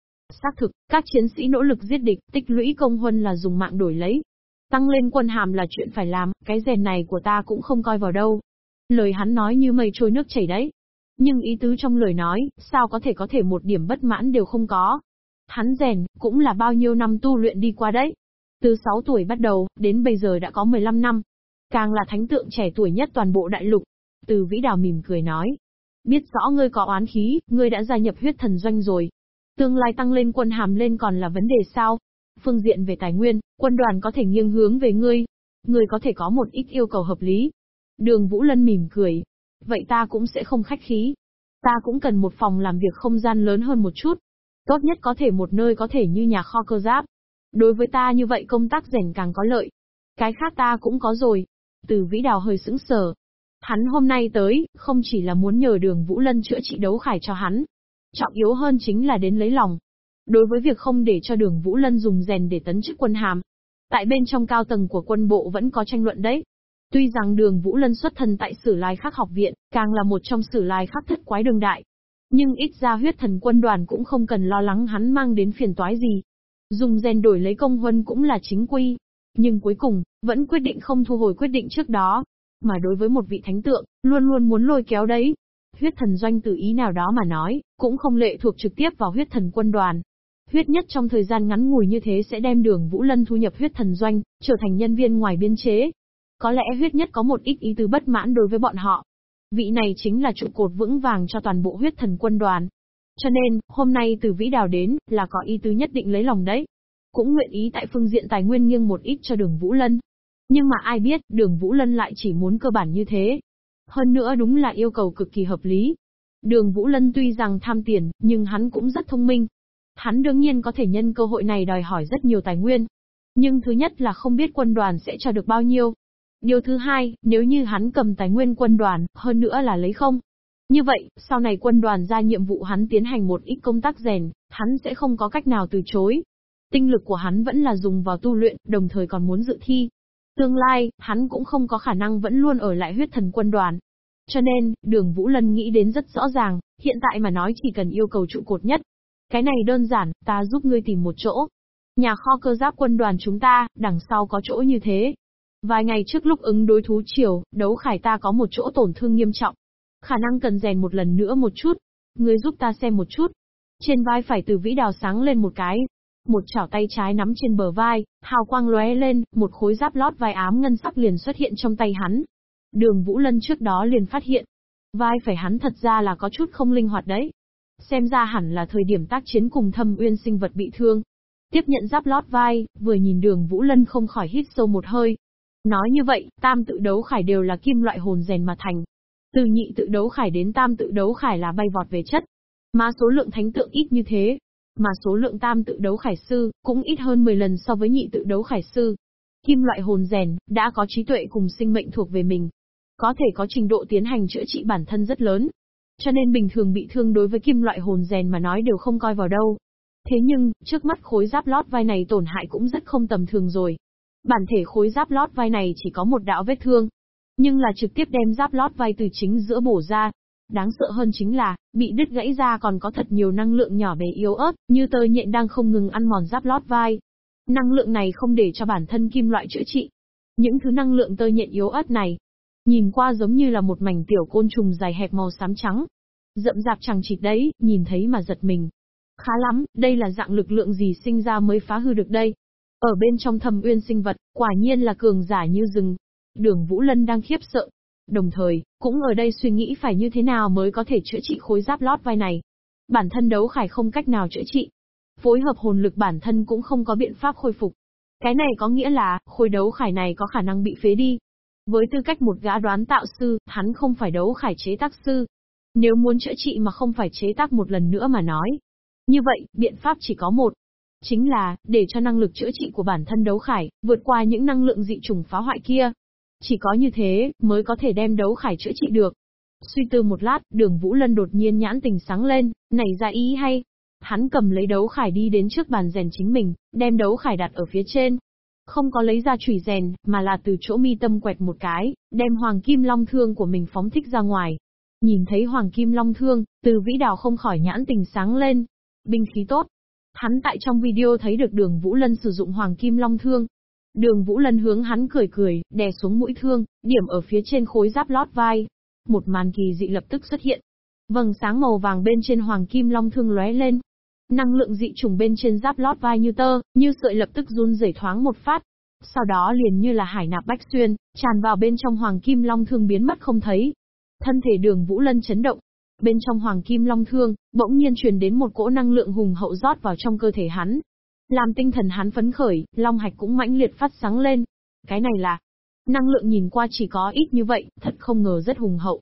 Xác thực, các chiến sĩ nỗ lực giết địch, tích lũy công huân là dùng mạng đổi lấy. Tăng lên quân hàm là chuyện phải làm, cái rèn này của ta cũng không coi vào đâu. Lời hắn nói như mây trôi nước chảy đấy. Nhưng ý tứ trong lời nói, sao có thể có thể một điểm bất mãn đều không có. Hắn rèn, cũng là bao nhiêu năm tu luyện đi qua đấy. Từ 6 tuổi bắt đầu, đến bây giờ đã có 15 năm. Càng là thánh tượng trẻ tuổi nhất toàn bộ đại lục. Từ vĩ đào mỉm cười nói. Biết rõ ngươi có oán khí, ngươi đã gia nhập huyết thần doanh rồi. Tương lai tăng lên quân hàm lên còn là vấn đề sao? Phương diện về tài nguyên, quân đoàn có thể nghiêng hướng về ngươi. Ngươi có thể có một ít yêu cầu hợp lý. Đường Vũ Lân mỉm cười. Vậy ta cũng sẽ không khách khí. Ta cũng cần một phòng làm việc không gian lớn hơn một chút. Tốt nhất có thể một nơi có thể như nhà kho cơ giáp. Đối với ta như vậy công tác rèn càng có lợi. Cái khác ta cũng có rồi. Từ vĩ đào hơi sững sờ. Hắn hôm nay tới, không chỉ là muốn nhờ đường Vũ Lân chữa trị đấu khải cho hắn. Trọng yếu hơn chính là đến lấy lòng. Đối với việc không để cho đường Vũ Lân dùng rèn để tấn chức quân hàm. Tại bên trong cao tầng của quân bộ vẫn có tranh luận đấy. Tuy rằng đường Vũ Lân xuất thân tại sử lai khắc học viện, càng là một trong sử lai khắc thất quái đường đại. Nhưng ít ra huyết thần quân đoàn cũng không cần lo lắng hắn mang đến phiền toái gì. Dùng gen đổi lấy công huân cũng là chính quy. Nhưng cuối cùng, vẫn quyết định không thu hồi quyết định trước đó. Mà đối với một vị thánh tượng, luôn luôn muốn lôi kéo đấy. Huyết thần doanh từ ý nào đó mà nói, cũng không lệ thuộc trực tiếp vào huyết thần quân đoàn. Huyết nhất trong thời gian ngắn ngủi như thế sẽ đem đường Vũ Lân thu nhập huyết thần doanh, trở thành nhân viên ngoài biên chế. Có lẽ huyết nhất có một ít ý tứ bất mãn đối với bọn họ. Vị này chính là trụ cột vững vàng cho toàn bộ huyết thần quân đoàn. Cho nên, hôm nay từ vĩ đào đến, là có ý tứ nhất định lấy lòng đấy. Cũng nguyện ý tại phương diện tài nguyên nghiêng một ít cho đường Vũ Lân. Nhưng mà ai biết, đường Vũ Lân lại chỉ muốn cơ bản như thế. Hơn nữa đúng là yêu cầu cực kỳ hợp lý. Đường Vũ Lân tuy rằng tham tiền, nhưng hắn cũng rất thông minh. Hắn đương nhiên có thể nhân cơ hội này đòi hỏi rất nhiều tài nguyên. Nhưng thứ nhất là không biết quân đoàn sẽ cho được bao nhiêu. Điều thứ hai, nếu như hắn cầm tài nguyên quân đoàn, hơn nữa là lấy không. Như vậy, sau này quân đoàn ra nhiệm vụ hắn tiến hành một ít công tác rèn, hắn sẽ không có cách nào từ chối. Tinh lực của hắn vẫn là dùng vào tu luyện, đồng thời còn muốn dự thi. Tương lai, hắn cũng không có khả năng vẫn luôn ở lại huyết thần quân đoàn. Cho nên, đường Vũ Lân nghĩ đến rất rõ ràng, hiện tại mà nói chỉ cần yêu cầu trụ cột nhất. Cái này đơn giản, ta giúp ngươi tìm một chỗ. Nhà kho cơ giáp quân đoàn chúng ta, đằng sau có chỗ như thế. Vài ngày trước lúc ứng đối thú triều, đấu khải ta có một chỗ tổn thương nghiêm trọng. Khả năng cần rèn một lần nữa một chút. Ngươi giúp ta xem một chút. Trên vai phải từ vĩ đào sáng lên một cái, một chảo tay trái nắm trên bờ vai, hào quang lóe lên, một khối giáp lót vai ám ngân sắc liền xuất hiện trong tay hắn. Đường Vũ Lân trước đó liền phát hiện, vai phải hắn thật ra là có chút không linh hoạt đấy. Xem ra hẳn là thời điểm tác chiến cùng thâm uyên sinh vật bị thương. Tiếp nhận giáp lót vai, vừa nhìn đường Vũ Lân không khỏi hít sâu một hơi. Nói như vậy, tam tự đấu khải đều là kim loại hồn rèn mà thành. Từ nhị tự đấu khải đến tam tự đấu khải là bay vọt về chất. Mà số lượng thánh tượng ít như thế, mà số lượng tam tự đấu khải sư, cũng ít hơn 10 lần so với nhị tự đấu khải sư. Kim loại hồn rèn, đã có trí tuệ cùng sinh mệnh thuộc về mình. Có thể có trình độ tiến hành chữa trị bản thân rất lớn. Cho nên bình thường bị thương đối với kim loại hồn rèn mà nói đều không coi vào đâu. Thế nhưng, trước mắt khối giáp lót vai này tổn hại cũng rất không tầm thường rồi. Bản thể khối giáp lót vai này chỉ có một đạo vết thương. Nhưng là trực tiếp đem giáp lót vai từ chính giữa bổ ra, Đáng sợ hơn chính là, bị đứt gãy ra còn có thật nhiều năng lượng nhỏ bé yếu ớt, như tơ nhện đang không ngừng ăn mòn giáp lót vai. Năng lượng này không để cho bản thân kim loại chữa trị. Những thứ năng lượng tơ nhện yếu ớt này, nhìn qua giống như là một mảnh tiểu côn trùng dài hẹp màu xám trắng. Rậm rạp chẳng chịt đấy, nhìn thấy mà giật mình. Khá lắm, đây là dạng lực lượng gì sinh ra mới phá hư được đây. Ở bên trong thầm uyên sinh vật, quả nhiên là cường giả như rừng. Đường Vũ Lân đang khiếp sợ, Đồng thời, cũng ở đây suy nghĩ phải như thế nào mới có thể chữa trị khối giáp lót vai này. Bản thân đấu khải không cách nào chữa trị. Phối hợp hồn lực bản thân cũng không có biện pháp khôi phục. Cái này có nghĩa là, khối đấu khải này có khả năng bị phế đi. Với tư cách một gã đoán tạo sư, hắn không phải đấu khải chế tác sư. Nếu muốn chữa trị mà không phải chế tác một lần nữa mà nói. Như vậy, biện pháp chỉ có một. Chính là, để cho năng lực chữa trị của bản thân đấu khải, vượt qua những năng lượng dị trùng phá hoại kia. Chỉ có như thế, mới có thể đem đấu khải chữa trị được. Suy tư một lát, đường Vũ Lân đột nhiên nhãn tình sáng lên, nảy ra ý hay. Hắn cầm lấy đấu khải đi đến trước bàn rèn chính mình, đem đấu khải đặt ở phía trên. Không có lấy ra chùy rèn, mà là từ chỗ mi tâm quẹt một cái, đem hoàng kim long thương của mình phóng thích ra ngoài. Nhìn thấy hoàng kim long thương, từ vĩ đào không khỏi nhãn tình sáng lên. Binh khí tốt. Hắn tại trong video thấy được đường Vũ Lân sử dụng hoàng kim long thương, Đường Vũ Lân hướng hắn cười cười, đè xuống mũi thương, điểm ở phía trên khối giáp lót vai. Một màn kỳ dị lập tức xuất hiện. Vầng sáng màu vàng bên trên hoàng kim long thương lóe lên. Năng lượng dị trùng bên trên giáp lót vai như tơ, như sợi lập tức run rẩy thoáng một phát. Sau đó liền như là hải nạp bách xuyên, tràn vào bên trong hoàng kim long thương biến mất không thấy. Thân thể đường Vũ Lân chấn động. Bên trong hoàng kim long thương, bỗng nhiên truyền đến một cỗ năng lượng hùng hậu rót vào trong cơ thể hắn, làm tinh thần hắn phấn khởi, long hạch cũng mãnh liệt phát sáng lên. Cái này là, năng lượng nhìn qua chỉ có ít như vậy, thật không ngờ rất hùng hậu.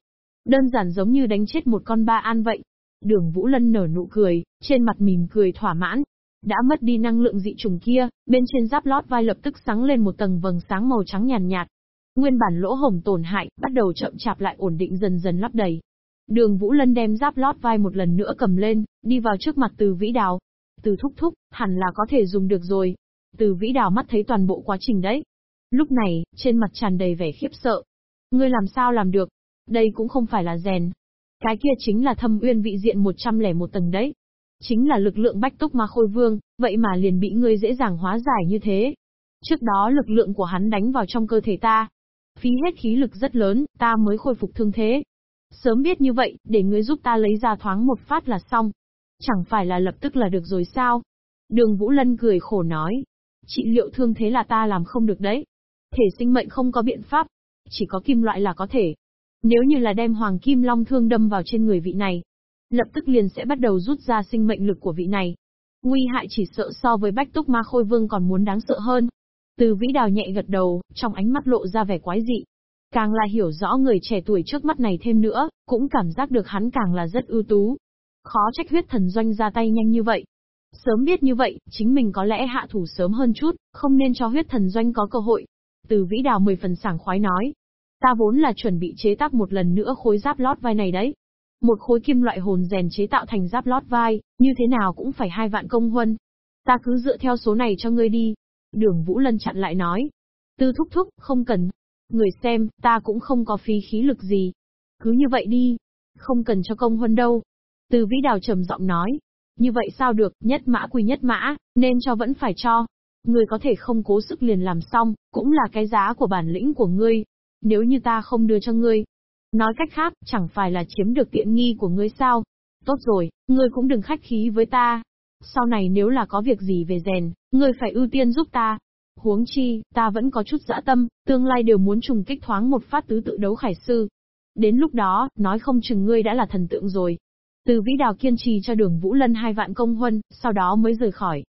Đơn giản giống như đánh chết một con ba an vậy. Đường Vũ Lân nở nụ cười, trên mặt mỉm cười thỏa mãn. Đã mất đi năng lượng dị trùng kia, bên trên giáp lót vai lập tức sáng lên một tầng vầng sáng màu trắng nhàn nhạt, Nguyên bản lỗ hổng tổn hại, bắt đầu chậm chạp lại ổn định dần dần lắp đầy. Đường Vũ Lân đem giáp lót vai một lần nữa cầm lên, đi vào trước mặt từ vĩ đào, từ thúc thúc, hẳn là có thể dùng được rồi. Từ vĩ đào mắt thấy toàn bộ quá trình đấy. Lúc này, trên mặt tràn đầy vẻ khiếp sợ. Ngươi làm sao làm được? Đây cũng không phải là rèn. Cái kia chính là thâm uyên vị diện 101 tầng đấy. Chính là lực lượng bách túc ma khôi vương, vậy mà liền bị ngươi dễ dàng hóa giải như thế. Trước đó lực lượng của hắn đánh vào trong cơ thể ta. phí hết khí lực rất lớn, ta mới khôi phục thương thế. Sớm biết như vậy, để ngươi giúp ta lấy ra thoáng một phát là xong. Chẳng phải là lập tức là được rồi sao? Đường Vũ Lân cười khổ nói. Trị liệu thương thế là ta làm không được đấy. Thể sinh mệnh không có biện pháp. Chỉ có kim loại là có thể. Nếu như là đem hoàng kim long thương đâm vào trên người vị này, lập tức liền sẽ bắt đầu rút ra sinh mệnh lực của vị này. Nguy hại chỉ sợ so với bách túc ma khôi vương còn muốn đáng sợ hơn. Từ vĩ đào nhẹ gật đầu, trong ánh mắt lộ ra vẻ quái dị. Càng là hiểu rõ người trẻ tuổi trước mắt này thêm nữa, cũng cảm giác được hắn càng là rất ưu tú. Khó trách huyết thần doanh ra tay nhanh như vậy. Sớm biết như vậy, chính mình có lẽ hạ thủ sớm hơn chút, không nên cho huyết thần doanh có cơ hội. Từ vĩ đào mười phần sảng khoái nói. Ta vốn là chuẩn bị chế tác một lần nữa khối giáp lót vai này đấy. Một khối kim loại hồn rèn chế tạo thành giáp lót vai, như thế nào cũng phải hai vạn công huân. Ta cứ dựa theo số này cho ngươi đi. Đường Vũ Lân chặn lại nói. Tư thúc thúc, không cần. Người xem, ta cũng không có phí khí lực gì. Cứ như vậy đi. Không cần cho công huân đâu. Từ vĩ đào trầm giọng nói. Như vậy sao được, nhất mã quy nhất mã, nên cho vẫn phải cho. Ngươi có thể không cố sức liền làm xong, cũng là cái giá của bản lĩnh của ngươi. Nếu như ta không đưa cho ngươi, Nói cách khác, chẳng phải là chiếm được tiện nghi của ngươi sao? Tốt rồi, ngươi cũng đừng khách khí với ta. Sau này nếu là có việc gì về rèn, ngươi phải ưu tiên giúp ta. Huống chi, ta vẫn có chút dã tâm, tương lai đều muốn trùng kích thoáng một phát tứ tự đấu khải sư. Đến lúc đó, nói không chừng ngươi đã là thần tượng rồi. Từ vĩ đào kiên trì cho đường Vũ Lân hai vạn công huân, sau đó mới rời khỏi.